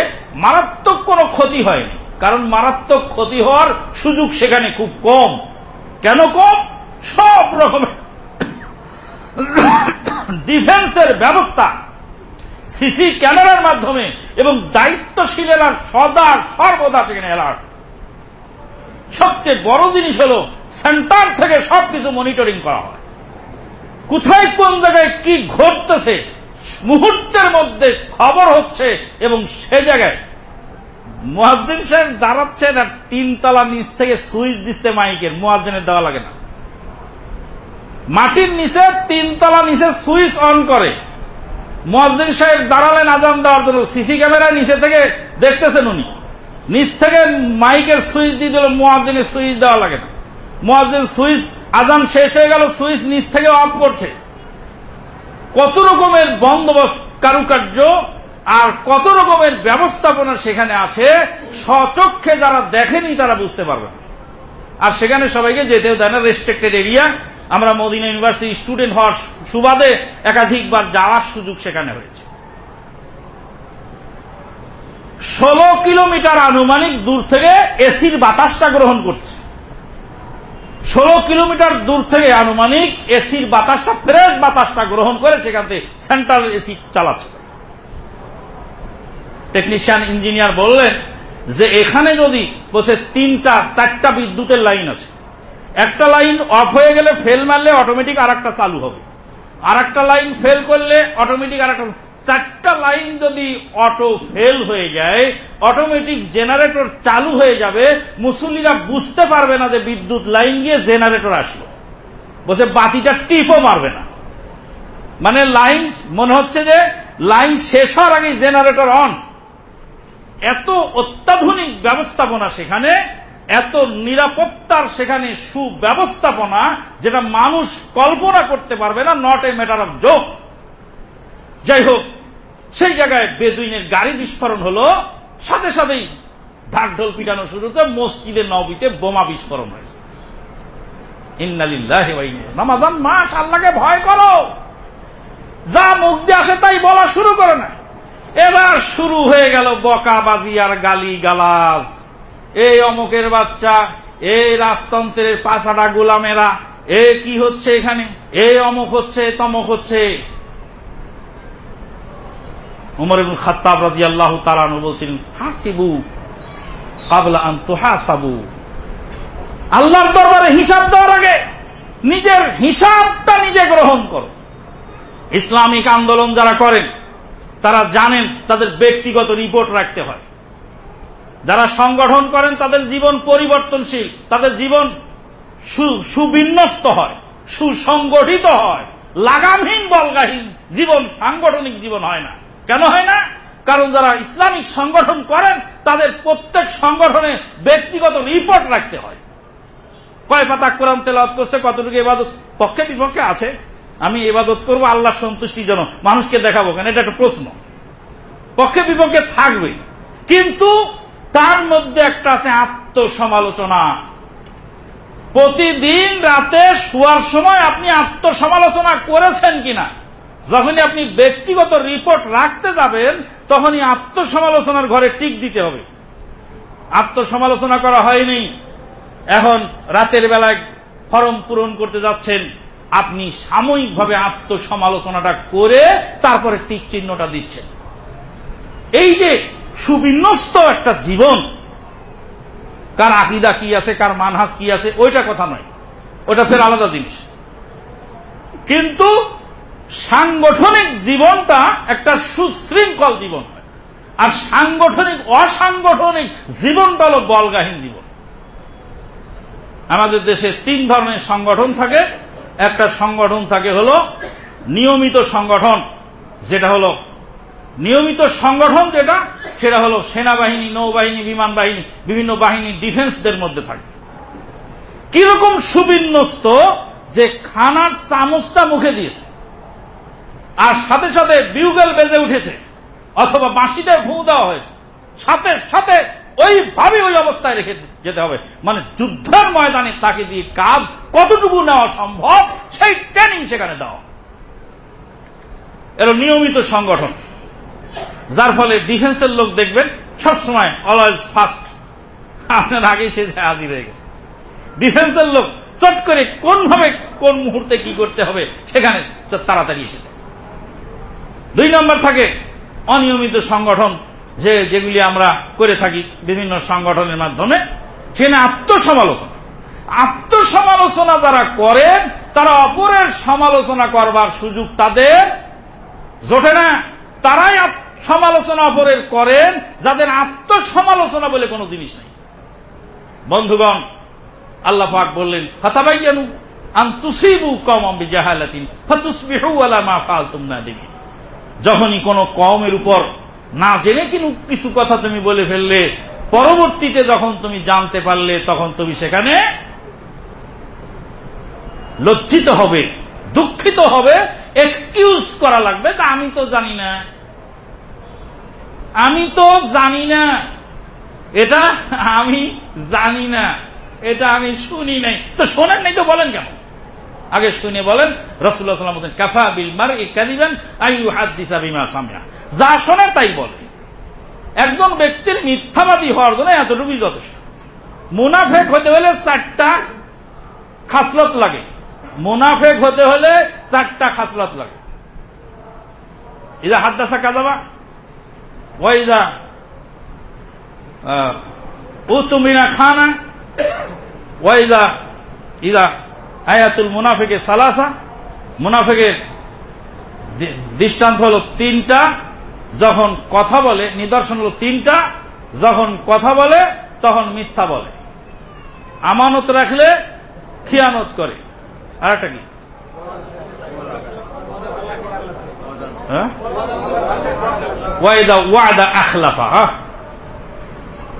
মারাত্মক কোনো ক্ষতি হয়নি, কারণ মারাত্মক ক্ষতি হওয়ার সুযোগ সেখানে খুব কম। কেন কম? সব রকমের ডিফেন্সের ব্যবস্থা, সিসি ক্যামেরার মাধ্যমে এবং দায়িত্বশীলেরা সদা সর্বদা সেখানে অ্যালার্ট। সবচেয়ে বড় জিনিস হল সেন্টার থেকে সবকিছু মনিটরিং করা হয়। কোথায় কোন জায়গায় কি ঘটতেছে, মুহূর্তের মধ্যে খবর হচ্ছে এবং সে জায়গায় মুয়াজ্জিন সাহেব দাঁড়াচ্ছেন আর তিনতলা নিচ থেকে সুইচ দিচ্ছে মাইকের, মুয়াজ্জিনের দেওয়া লাগে না। মাটির নিচে তিনতলা নিচে সুইচ অন করে। মুয়াজ্জিন সাহেব দাঁড়ালেন আজান দেওয়ার জন্য, সিসি ক্যামেরা নিচে থেকে দেখতেছেন উনি। নিচ থেকে মাইকের সুইচ দিয়ে দিল মুয়াজ্জিনের সুইচ দেওয়া লাগে না। মুয়াজ্জিন সুইচ, আজান শেষ হয়ে গেল, সুইচ নিচ থেকে অফ করছে। কত রকমের বন্দোবস্ত, কারুকার্য আর কত রকমের ব্যবস্থাপনা সেখানে আছে সচক্ষে যারা দেখেনি তারা বুঝতে পারবে আর সেখানে সবাইকে যেতেও দেয় না রেস্ট্রিক্টেড এরিয়া আমরা মদিনা ইউনিভার্সিটি স্টুডেন্ট হওয়ার সুবাদে একাধিকবার যাওয়ার সুযোগ সেখানে হয়েছে। ষোলো কিলোমিটার আনুমানিক দূর থেকে এসির বাতাসটা গ্রহণ করছে। ষোলো কিলোমিটার দূর থেকে আনুমানিক এসির বাতাসটা, ফ্রেশ বাতাসটা গ্রহণ করে সেখান থেকে সেন্ট্রাল এসি চালাচ্ছে। টেকনিশিয়ান, ইঞ্জিনিয়ার বললেন যে এখানে যদি বলছে তিনটা, চারটা বিদ্যুতের লাইন আছে। একটা লাইন অফ হয়ে গেলে ফেল মারলে অটোমেটিক আর চালু হবে। আর লাইন ফেল করলে অটোমেটিক আর চারটা লাইন যদি অটো ফেল হয়ে যায়, অটোমেটিক জেনারেটর চালু হয়ে যাবে, মুসল্লিরা বুঝতে পারবে না যে বিদ্যুৎ লাইন গিয়ে জেনারেটর আসলো। বসে বাতিটা টিপও মারবে না। মানে লাইন, মনে হচ্ছে যে লাইন শেষ হওয়ার আগে জেনারেটর অন। এত অত্যাধুনিক ব্যবস্থাপনা সেখানে, এত নিরাপত্তার সেখানে সুব্যবস্থাপনা যেটা মানুষ কল্পনা করতে পারবে না not a matter of joke যাই হোক, সেই জায়গায় বেদুইনের গাড়ি বিস্ফোরণ হলো, সাথে সাথেই ঢাকঢোল পিটানো শুরুতে মসজিদে নবীতে বোমা বিস্ফোরণ হয়েছে। ইন্নালিল্লাহ রমাদান মাস, আল্লাহকে ভয় করো। যা মুখ দিয়ে আসে তাই বলা শুরু করে না এবার শুরু হয়ে গেল বকাবাজি আর গালি গালাজ এই অমুকের বাচ্চা, এই রাজতন্ত্রের পাঁচাটা গোলামেরা, এ কি হচ্ছে এখানে? এই অমুক হচ্ছে, তমক হচ্ছে। উমর খাত্তাব রাজি আল্লাহ তালানু বলছিলেন, হাসিবু কাবলা আন তুহাসাবু। আল্লাহর দরবারে হিসাব দেওয়ার আগে নিজের হিসাবটা নিজে গ্রহণ করো। ইসলামিক আন্দোলন যারা করেন, তারা জানেন তাদের ব্যক্তিগত রিপোর্ট রাখতে হয়। যারা সংগঠন করেন, তাদের জীবন পরিবর্তনশীল, তাদের জীবন সুবিন্যস্ত হয়, সুসংগঠিত হয়, লাগামহীন, বলগাহীন জীবন, সাংগঠনিক জীবন হয় না। কেন হয় না? কারণ যারা ইসলামিক সংগঠন করেন, তাদের প্রত্যেক সংগঠনে ব্যক্তিগত রিপোর্ট রাখতে হয়। কয় পাতা কোরআন তেলাওয়াত করছে, কতটুকু এবাদত? পক্ষে বিপক্ষে আছে। আমি এবাদত করব আল্লাহ সন্তুষ্টির জন্য। মানুষকে দেখাবো কেন? এটা একটা প্রশ্ন। পক্ষে বিপক্ষে থাকবে। কিন্তু তার মধ্যে একটা আছে আত্মসমালোচনা। প্রতিদিন রাতে শোয়ার সময় আপনি আত্মসমালোচনা করেছেন কিনা? যখনই আপনি ব্যক্তিগত রিপোর্ট রাখতে যাবেন, তখনই আত্মসমালোচনার ঘরে টিক দিতে হবে। আত্মসমালোচনা করা হয়নি। এখন রাতের বেলায় ফরম পূরণ করতে যাচ্ছেন। আপনি সাময়িকভাবে আত্মসমালোচনাটা করে তারপরে টিক চিহ্নটা দিচ্ছেন। এই যে সুবিন্যস্ত একটা জীবন, কার আকিদা কি আছে, কার মানহাস কি আছে, ওইটা কথা নয়। ওটা ফের আলাদা জিনিস। কিন্তু সাংগঠনিক জীবনটা একটা সুশৃঙ্খল জীবন হয়। আর সাংগঠনিক, অসাংগঠনিক জীবনটা হল বলগাহীন জীবন। আমাদের দেশে তিন ধরনের সংগঠন থাকে। একটা সংগঠন থাকে হল নিয়মিত সংগঠন, যেটা হল নিয়মিত সংগঠন যেটা, সেটা হলো সেনাবাহিনী, নৌবাহিনী, বিমান বাহিনী, বিভিন্ন বাহিনী ডিফেন্সদের মধ্যে থাকে। কীরকম সুবিন্যস্ত যে খানার চামচটা মুখে দিয়েছে। আর সাথে সাথে বিউগেল বেজে উঠেছে, অথবা বাঁশিতে ভূ দেওয়া হয়েছে। সাথে সাথে ওইভাবে ওই অবস্থায় রেখে যেতে হবে। মানে যুদ্ধের ময়দানে তাকে দিয়ে কাজ কতটুকু নেওয়া সম্ভব, সেই ট্রেনিং সেখানে দেওয়া। এর নিয়মিত সংগঠন। যার ফলে ডিফেন্সের লোক দেখবেন, সবসময় অলওয়েজ ফার্স্ট আপনার আগে সে হাজির হয়ে গেছে। ডিফেন্সের লোক চট করে কোন ভাবে কোন মুহূর্তে কি করতে হবে, সেখানে তাড়াতাড়ি এসে দুই নম্বর থাকে অনিয়মিত সংগঠন, যে যেগুলি আমরা করে থাকি বিভিন্ন সংগঠনের মাধ্যমে, সেখানে আত্মসমালোচনা। আত্মসমালোচনা যারা করেন তারা অপরের সমালোচনা করবার সুযোগ তাদের জোটে না। তারাই সমালোচনা অপরের করেন, যাদের আত্মসমালোচনা বলে কোনো জিনিস নেই। বন্ধুগণ, আল্লাহ পাক বললেন, ফাতাবাইয়ানু আন তুসিবু কওমান বিজাহালাতিন, ফাতুসবিহু আলা মা ফালতুম নাদিমিন যখনই কোন কওমের উপর না জেনে কিন্তু কিছু কথা তুমি বলে ফেললে, পরবর্তীতে যখন তুমি জানতে পারলে, তখন তুমি সেখানে লজ্জিত হবে, দুঃখিত হবে এক্সকিউজ করা লাগবে, তা আমি তো জানি না। আমি তো জানি না। এটা আমি জানি না। এটা আমি শুনি নাই। তো শোনেন নাই তো বলেন কেন? আগে শুনে বলেন রসুল্লাহ কাফা বিল মার কাদিবেন যা শোনে তাই বলে। একজন ব্যক্তির মিথ্যাবাদী হওয়ার জন্য এতটুকুই যথেষ্ট। মুনাফেক হতে হলে চারটা খাসলত লাগে। মুনাফেক হতে হলে চারটা খাসলত লাগে। ইজা হাদ্দাসা কাজাবা ওয়াইজা উতুমিনা খানা ওয়াইজা ইজা আয়াতুল মুনাফেকে সালাসা, মুনাফেকের দৃষ্টান্ত হল তিনটা, যখন কথা বলে, নিদর্শন হল তিনটা, যখন কথা বলে, তখন মিথ্যা বলে। আমানত রাখলে খিয়ানত করে। আর একটা কি ওয়াইদা ওয়াদা আখলাফা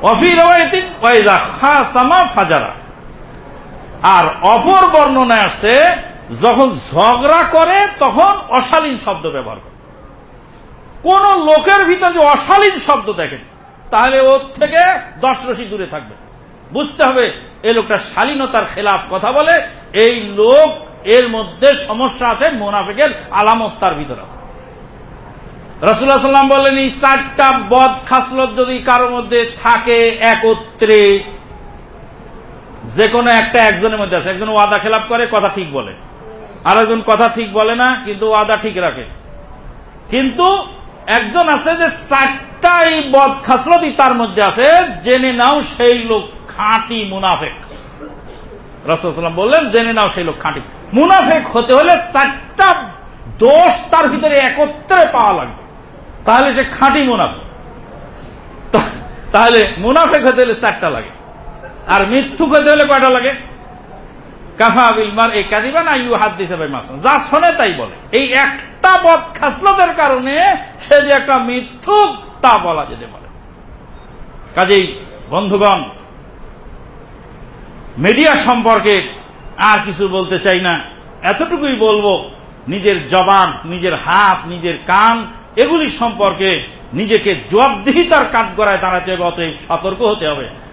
অফি রওয়ায়তিন ওয়াইদা খাসামা ফাজারা। আর অপর বর্ণনায় আসছে, যখন ঝগড়া করে, তখন অশালীন শব্দ ব্যবহার করে। কোন লোকের ভিতরে যে অশালীন শব্দ দেখেন, তাহলে ওর থেকে দশ রশি দূরে থাকবে। বুঝতে হবে, এই লোকটা শালীনতার খেলাফ কথা বলে, এই লোক এর মধ্যে সমস্যা আছে, মোনাফেকের আলামত তার ভিতর আছে। রসুল্লাহ সাল্লাম বললেন এই চারটা বদ খাসলত যদি কারোর মধ্যে থাকে, একত্রে যে কোনো একটা একজনের মধ্যে আছে একজন ওয়াদা খেলাপ করে, কথা ঠিক বলে। আর একজন কথা ঠিক বলে না, কিন্তু ওয়াদা ঠিক রাখে। কিন্তু একজন আছে যে চারটা এই বদ খাসলতি তার মধ্যে আছে, জেনে নাও সেই লোক খাঁটি মুনাফেক। রসুলাম বললেন, জেনে নাও সেই লোক খাঁটি। মুনাফেক হতে হলে চারটা দোষ তার ভিতরে একত্রে পাওয়া লাগবে। তাহলে সে খাঁটি মুনাফেক। তাহলে মুনাফেক হতে হলে চারটা লাগে। আর মিথ্যুক হতে হলে কয়টা লাগে? কাফা বিলমার এই কাদিবা না ইউ হাত দিতে পারে মাসা যা শোনে তাই বলে। এই একটা পথ খাসলতের কারণে সে যে একটা মিথ্যুক তা বলা যেতে পারে। কাজেই, বন্ধুগণ, মিডিয়া সম্পর্কে আর কিছু বলতে চাই না। এতটুকুই বলব, নিজের জবান, নিজের হাত, নিজের কান, এগুলি সম্পর্কে নিজেকে জবাবদিহিতার কাঠ গড়ায় দাঁড়াতে হবে, অতএব সতর্ক হতে হবে।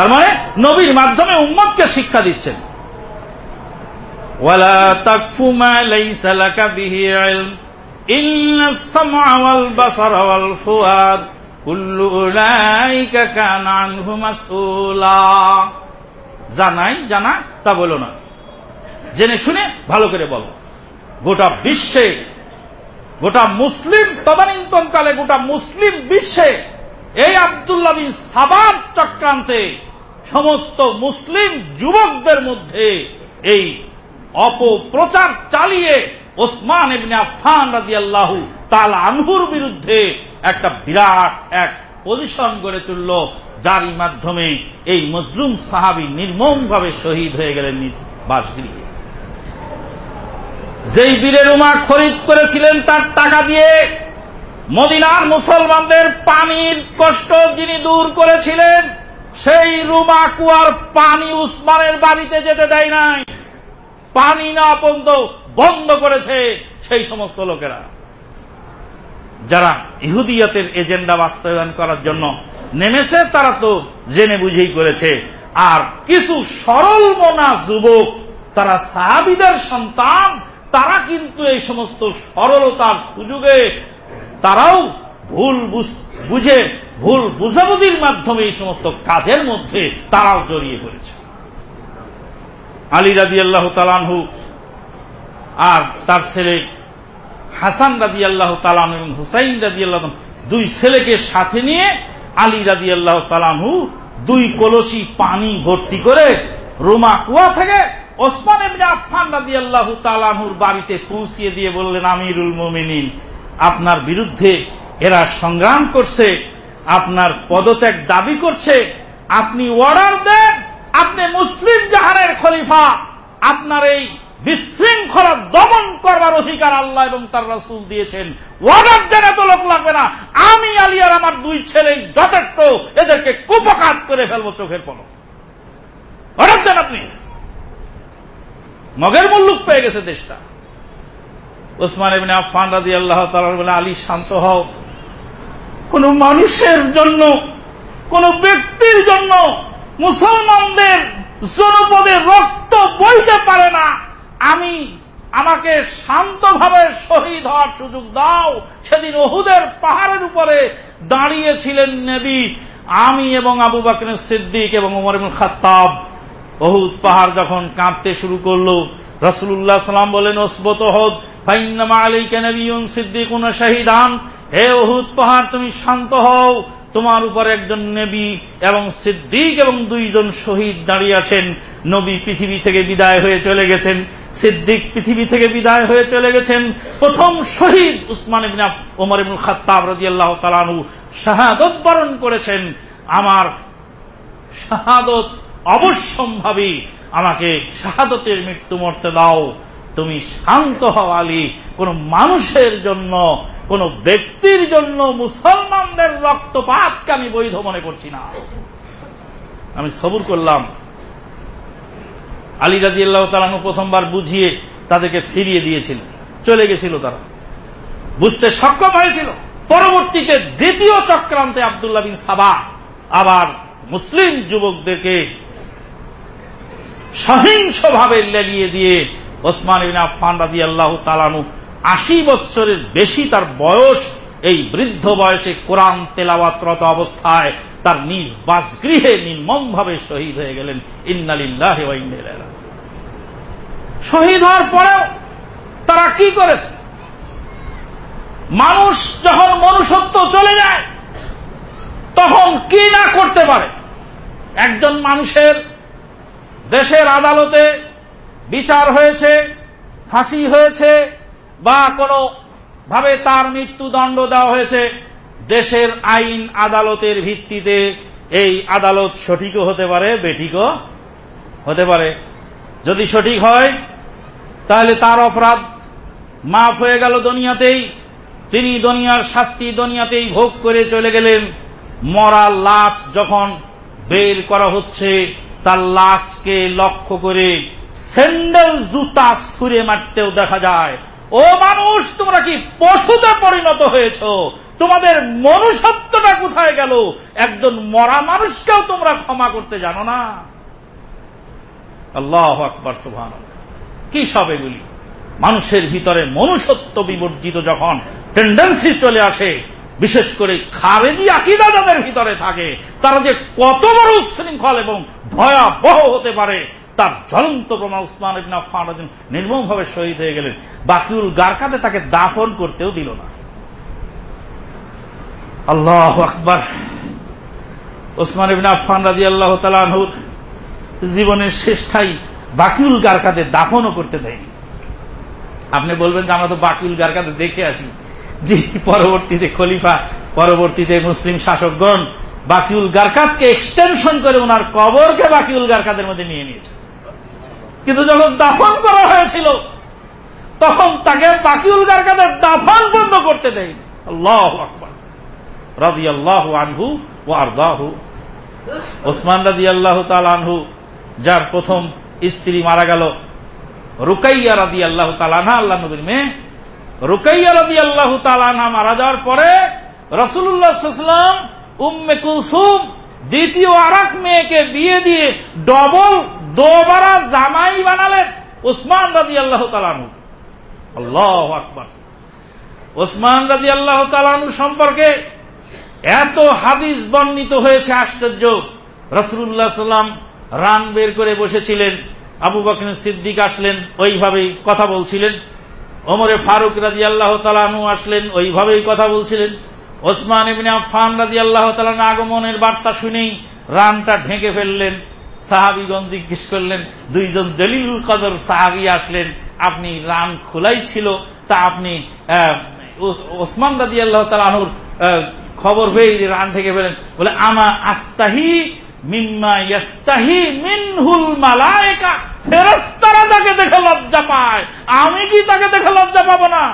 তার মানে নবীর মাধ্যমে উম্মতকে শিক্ষা দিচ্ছেন। জানাই, জানা, তা বলো না। জেনে শুনে ভালো করে বলো। গোটা বিশ্বে, গোটা মুসলিম তদানীন্তনকালে গোটা মুসলিম বিশ্বে এই আবদুল্লাহ বিন সাবাব চক্রান্তে সমস্ত মুসলিম যুবকদের মধ্যে এই অপপ্রচার চালিয়ে ওসমান ইবনে আফফান রাদিয়াল্লাহু তাআলা আনহুর বিরুদ্ধে একটা বিরাট এক পজিশন গড়ে তুলল, যারই মাধ্যমে এই মজলুম সাহাবী নির্মমভাবে শহীদ হয়ে গেলেন বাসগৃহে যেই বীরের উমা খরিদ করেছিলেন তার টাকা দিয়ে মদিনার মুসলমানদের পানির কষ্ট যিনি দূর করেছিলেন সেই রুমা কুয়ার পানি উসমানের বাড়িতে যেতে দেয় নাই। পানি না পর্যন্ত বন্ধ করেছে সেই সমস্ত লোকেরা। যারা ইহুদিয়াতের এজেন্ডা বাস্তবায়ন করার জন্য নেমেছে, তারা তো জেনে বুঝেই করেছে। আর কিছু সরল মনা যুবক, তারা সাহাবিদের সন্তান, তারা কিন্তু এই সমস্ত সরলতার সুযোগে তারাও ভুল বুঝে ভুল বুঝাবুঝির মাধ্যমে এই সমস্ত কাজের মধ্যে তারাও জড়িয়ে পড়েছে। আলী রাজি আল্লাহ তালানহু আর তার ছেলে হাসান রাজি আল্লাহ তালান এবং হুসাইন রাজি আল্লাহ দুই ছেলেকে সাথে নিয়ে আলী রাজি আল্লাহ তালানহু দুই কলসি পানি ভর্তি করে রোমা কুয়া থেকে ওসমান এমনি আফান রাজি আল্লাহ তালানহুর বাড়িতে পৌঁছিয়ে দিয়ে বললেন, আমিরুল মোমিনিন, আপনার বিরুদ্ধে এরা সংগ্রাম করছে আপনার পদত্যাগ দাবি করছে, আপনি অর্ডার দেন, আপনি মুসলিম জাহানের খলিফা, আপনার এই বিশৃঙ্খলা দমন করবার অধিকার আল্লাহ এবং তার রসুল দিয়েছেন। অর্ডার দেন, এত লোক লাগবে না। আমি আলিয়ার আমার দুই ছেলে যথেষ্ট, এদেরকে কুপকাত করে ফেলব চোখের পলক। অর্ডার দেন আপনি। মগের মুল্লুক পেয়ে গেছে দেশটা। ওসমান এবিন আফান রাজি আল্লাহ তালা বলে, আলী, শান্ত হও। কোন মানুষের জন্য, কোন ব্যক্তির জন্য মুসলমানদের জনপদে রক্ত বইতে পারে না। আমি আমাকে শান্তভাবে শহীদ হওয়ার সুযোগ দাও। সেদিন ওহুদের পাহাড়ের উপরে দাঁড়িয়েছিলেন নেবী। আমি এবং আবু বাকিন সিদ্দিক এবং উমর ইবুল খাত্তাব অহুদ পাহাড় যখন কাঁপতে শুরু করল রসুল্লাহ সাল্লাম বলেন, ওসবত হদ ফাইন্নামা আলাইকা নবিয়ুন সিদ্দিকুন শাহিদান। হে ওহুদ পাহাড়, তুমি শান্ত হও। তোমার উপর একজন নবী এবং সিদ্দিক এবং দুইজন শহীদ দাঁড়িয়ে আছেন। নবী পৃথিবী থেকে বিদায় হয়ে চলে গেছেন। সিদ্দিক পৃথিবী থেকে বিদায় হয়ে চলে গেছেন। প্রথম শহীদ উসমান ইবিন ওমর ইবুল খাত্তাব রাদিয়াল্লাহু তাআলাহু শাহাদত বরণ করেছেন। আমার শাহাদত অবশ্যম্ভাবী। আমাকে শাহাদতের মৃত্যু মরতে দাও। তুমি শান্ত হও আলী। কোন মানুষের জন্য, কোন ব্যক্তির জন্য মুসলমানদের রক্তপাতকে আমি বৈধ মনে করছি না। আমি সবুর করলাম। আলী রাজি আল্লাহ তালানু প্রথমবার বুঝিয়ে তাদেরকে ফিরিয়ে দিয়েছিল। চলে গেছিল তারা। বুঝতে সক্ষম হয়েছিল। পরবর্তীতে দ্বিতীয় চক্রান্তে আবদুল্লাহ বিন সাবা আবার মুসলিম যুবকদেরকে সহিংসভাবে লেলিয়ে দিয়ে ওসমান ইবিন আফান রাজি আল্লাহ তালানু আশি বৎসরের বেশি তার বয়স এই বৃদ্ধ বয়সে কোরআন তেলাওয়াতরত অবস্থায় তার নিজ বাসগৃহে নির্মম ভাবে শহীদ হয়ে গেলেন। ইন্নালিল্লাহ শহীদ হওয়ার পরেও তারা কি করেছে? মানুষ যখন মনুষ্যত্ব চলে যায়, তখন কি না করতে পারে? একজন মানুষের দেশের আদালতে বিচার হয়েছে, ফাঁসি হয়েছে, বা কোনো ভাবে তার মৃত্যুদণ্ড দেওয়া হয়েছে, দেশের আইন আদালতের ভিত্তিতে এই আদালত সঠিকও হতে পারে, বেঠিকও হতে পারে। যদি সঠিক হয়, তাহলে তার অপরাধ মাফ হয়ে গেল দুনিয়াতেই। তিনি দুনিয়ার শাস্তি দুনিয়াতেই ভোগ করে চলে গেলেন। মরা লাশ যখন বের করা হচ্ছে, তার লাশকে লক্ষ্য করে স্যান্ডেল, জুতা ছুঁড়ে মারতেও দেখা যায়। ও মানুষ, তোমরা কি পশুতে পরিণত হয়েছ? তোমাদের মনুষ্যত্বটা কোথায় গেল? একজন মরা মানুষকেও তোমরা ক্ষমা করতে জানো না। আল্লাহ আকবর সুভান কি সব এগুলি? মানুষের ভিতরে মনুষ্যত্ব বিবর্জিত যখন টেন্ডেন্সি চলে আসে, বিশেষ করে খারেজি আকিদা যাদের ভিতরে থাকে, তারা যে কত বড় উচ্ছৃঙ্খল এবং ভয়াবহ হতে পারে তার জ্বলন্ত প্রমাণ উসমান ইবনা ফান নির্মমভাবে শহীদ হয়ে গেলেন। বাকিউল গারকাতে তাকে দাফন করতেও দিল না। আল্লাহ আকবার। ওসমান ইবিন আফান রাজি আল্লাহ তালাহুর জীবনের শেষটাই বাকিউল গারকাতে দাফনও করতে দেয়নি। আপনি বলবেন যে আমরা তো বাকিউল গারকাতে দেখে আসি। জি, পরবর্তীতে খলিফা, পরবর্তীতে মুসলিম শাসকগণ বাকিউল গারকাতকে এক্সটেনশন করে ওনার কবরকে বাকিউল গারকাতের মধ্যে নিয়ে নিয়েছে। কিন্তু যখন দাফন করা হয়েছিল, তখন তাকে বাকিউল গারকাতের দাফন বন্ধ করতে দেয় আল্লাহ আকবর। রাজি আল্লাহ আনহু ওসমান রাজি আল্লাহ আনহু, যার প্রথম স্ত্রী মারা গেল। রুকাইয়া রাদি আল্লাহ তালানহা আল্লাহ নবীর মেয়ে। রুকাইয়া রাদি আল্লাহ মারা যাওয়ার পরে রসুল্লাহাম উম্মে কুলসুম দ্বিতীয় আর মেয়েকে বিয়ে দিয়ে ডবল দোবারা জামাই বানালেন ওসমান রাজি আল্লাহ তালানু আল্লাহ আকবর। ওসমান রাজি আল্লাহ তালানু সম্পর্কে এত হাদিস বর্ণিত হয়েছে আশ্চর্য। রসুল্লাহ সাল্লাম রান বের করে বসেছিলেন। আবু বকর সিদ্দিক আসলেন, ওইভাবেই কথা বলছিলেন। ওমরে ফারুক রাজি আল্লাহ তালানু আসলেন, ওইভাবেই কথা বলছিলেন। ওসমান ইবিন আফান রাজি আল্লাহ তালান আগমনের বার্তা শুনেই রানটা ঢেকে ফেললেন। সাহাবিগঞ্জ জিজ্ঞেস করলেন, দুইজন দলিল কদর সাহাবি আসলেন, আপনি রান খোলাই ছিল? তা আপনি ওসমান রাজি আল্লাহ তালানুর খবর পেয়ে রান ঢেকে ফেলেন বলে, আমা আস্তাহি আমি কি তাকে দেখে লজ্জা পাবো না?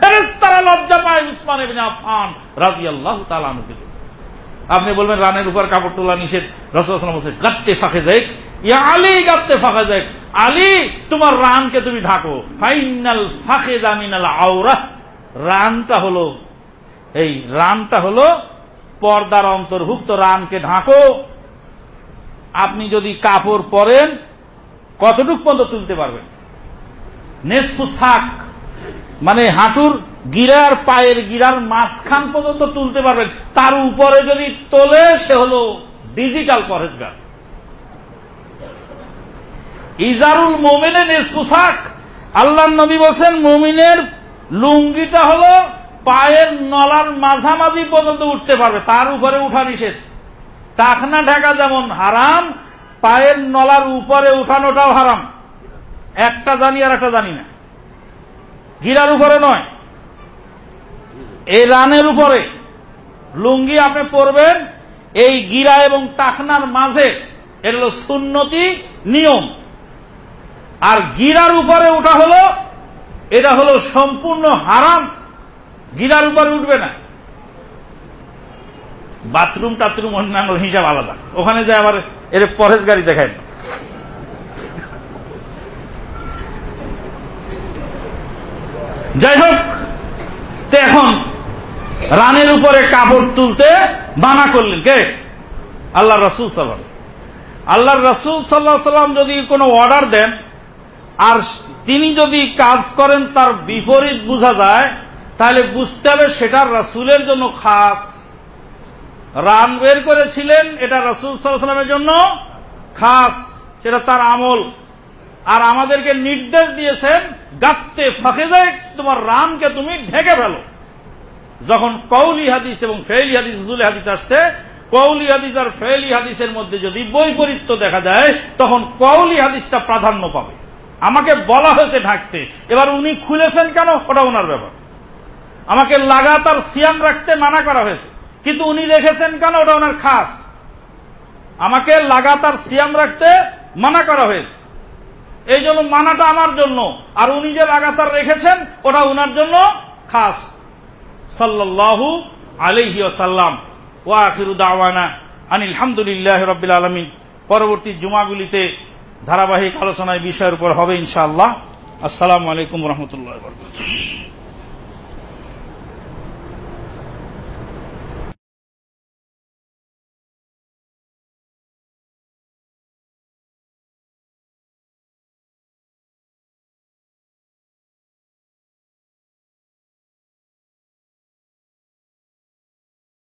ফেরেশতারা লজ্জা পায় উসমান ইবনে আফফান রাদিয়াল্লাহু তাআলা আপনি বলবেন, রানের উপর কাপড় তোলা নিষেধ। রাসূলুল্লাহ বলছেন, গাত্তে ফাঁকে যাই ইয়া আলী, গাত্তে ফাঁকা যাই আলী, তোমার রানকে তুমি ঢাকো। ফাইনাল ফাঁকে জামিনাল আওরা রানটা হলো, এই রানটা হলো পর্দার অন্তর্ভুক্ত রানকে ঢাকো। আপনি যদি কাপড় পরেন, কতটুক পর্যন্ত তুলতে পারবেন? নেসফু শাক মানে হাঁটুর গিরার পায়ের গিরার মাঝখান পর্যন্ত তুলতে পারবেন। তার উপরে যদি তোলে, সে হল ডিজিটাল পরেজগার ইজারুল মোমিনে নেসফু আল্লাহ নবী বলছেন, মোমিনের লুঙ্গিটা হলো পায়ের নলার মাঝামাঝি পর্যন্ত উঠতে পারবে, তার উপরে উঠা নিষেধ। টাকনা ঢাকা যেমন হারাম, পায়ের নলার উপরে উঠানোটাও হারাম। একটা জানি আর একটা জানি না। গিরার উপরে নয়। এই রানের উপরে। লুঙ্গি আপনি পরবেন, এই গিরা এবং টাকনার মাঝে এটা হল সুন্নতি নিয়ম। আর গিরার উপরে উঠা হলো, এটা হলো সম্পূর্ণ হারাম। গিরার উপরে উঠবে না। বাথরুম টাথরুম অন্যান্য হিসাব আলাদা। ওখানে যায় আবার এর পরেশ গাড়ি দেখায় না। যাই হোক এখন রানের উপরে কাপড় তুলতে মানা করলেন কে? আল্লাহ রসুল সাল্লাম আল্লাহ রসুল সাল্লাহ সাল্লাম যদি কোনো অর্ডার দেন, আর তিনি যদি কাজ করেন তার বিপরীত বোঝা যায়, তাহলে বুঝতে হবে সেটা রসুলের জন্য খাস। রান বের করেছিলেন, এটা রসুল সাল্লামের জন্য খাস, সেটা তার আমল। আর আমাদেরকে নির্দেশ দিয়েছেন, গাত্তে ফাঁকে যায় তোমার রামকে তুমি ঢেকে ফেলো। যখন কৌলি হাদিস এবং ফেলি হাদিস হুজুল হাদিস আসছে কৌলি হাদিস আর ফেলি হাদিসের মধ্যে যদি বৈপরীত্য দেখা যায় তখন কৌলি হাদিসটা প্রাধান্য পাবে। আমাকে বলা হয়েছে ঢাকতে। এবার উনি খুলেছেন কেন? ওটা ওনার ব্যাপার। আমাকে লাগাতার সিয়াম রাখতে মানা করা হয়েছে। কিন্তু উনি রেখেছেন কেন? ওটা ওনার খাস। আমাকে লাগাতার সিয়াম রাখতে মানা করা হয়েছে। এই জন্য মানাটা আমার জন্য। আর উনি যে লাগাতার রেখেছেন, ওটা উনার জন্য খাস। সাল্লাহু আলহি আসাল্লাম ওয়াখিরু আখিরুদ্দাওয়ানা আনিল হামদুলিল্লাহ রবিল আলমিন। পরবর্তী জুমাগুলিতে ধারাবাহিক আলোচনায় বিষয়ের উপর হবে ইনশাআল্লাহ। আসসালামু আলাইকুম রহমতুল্লাহ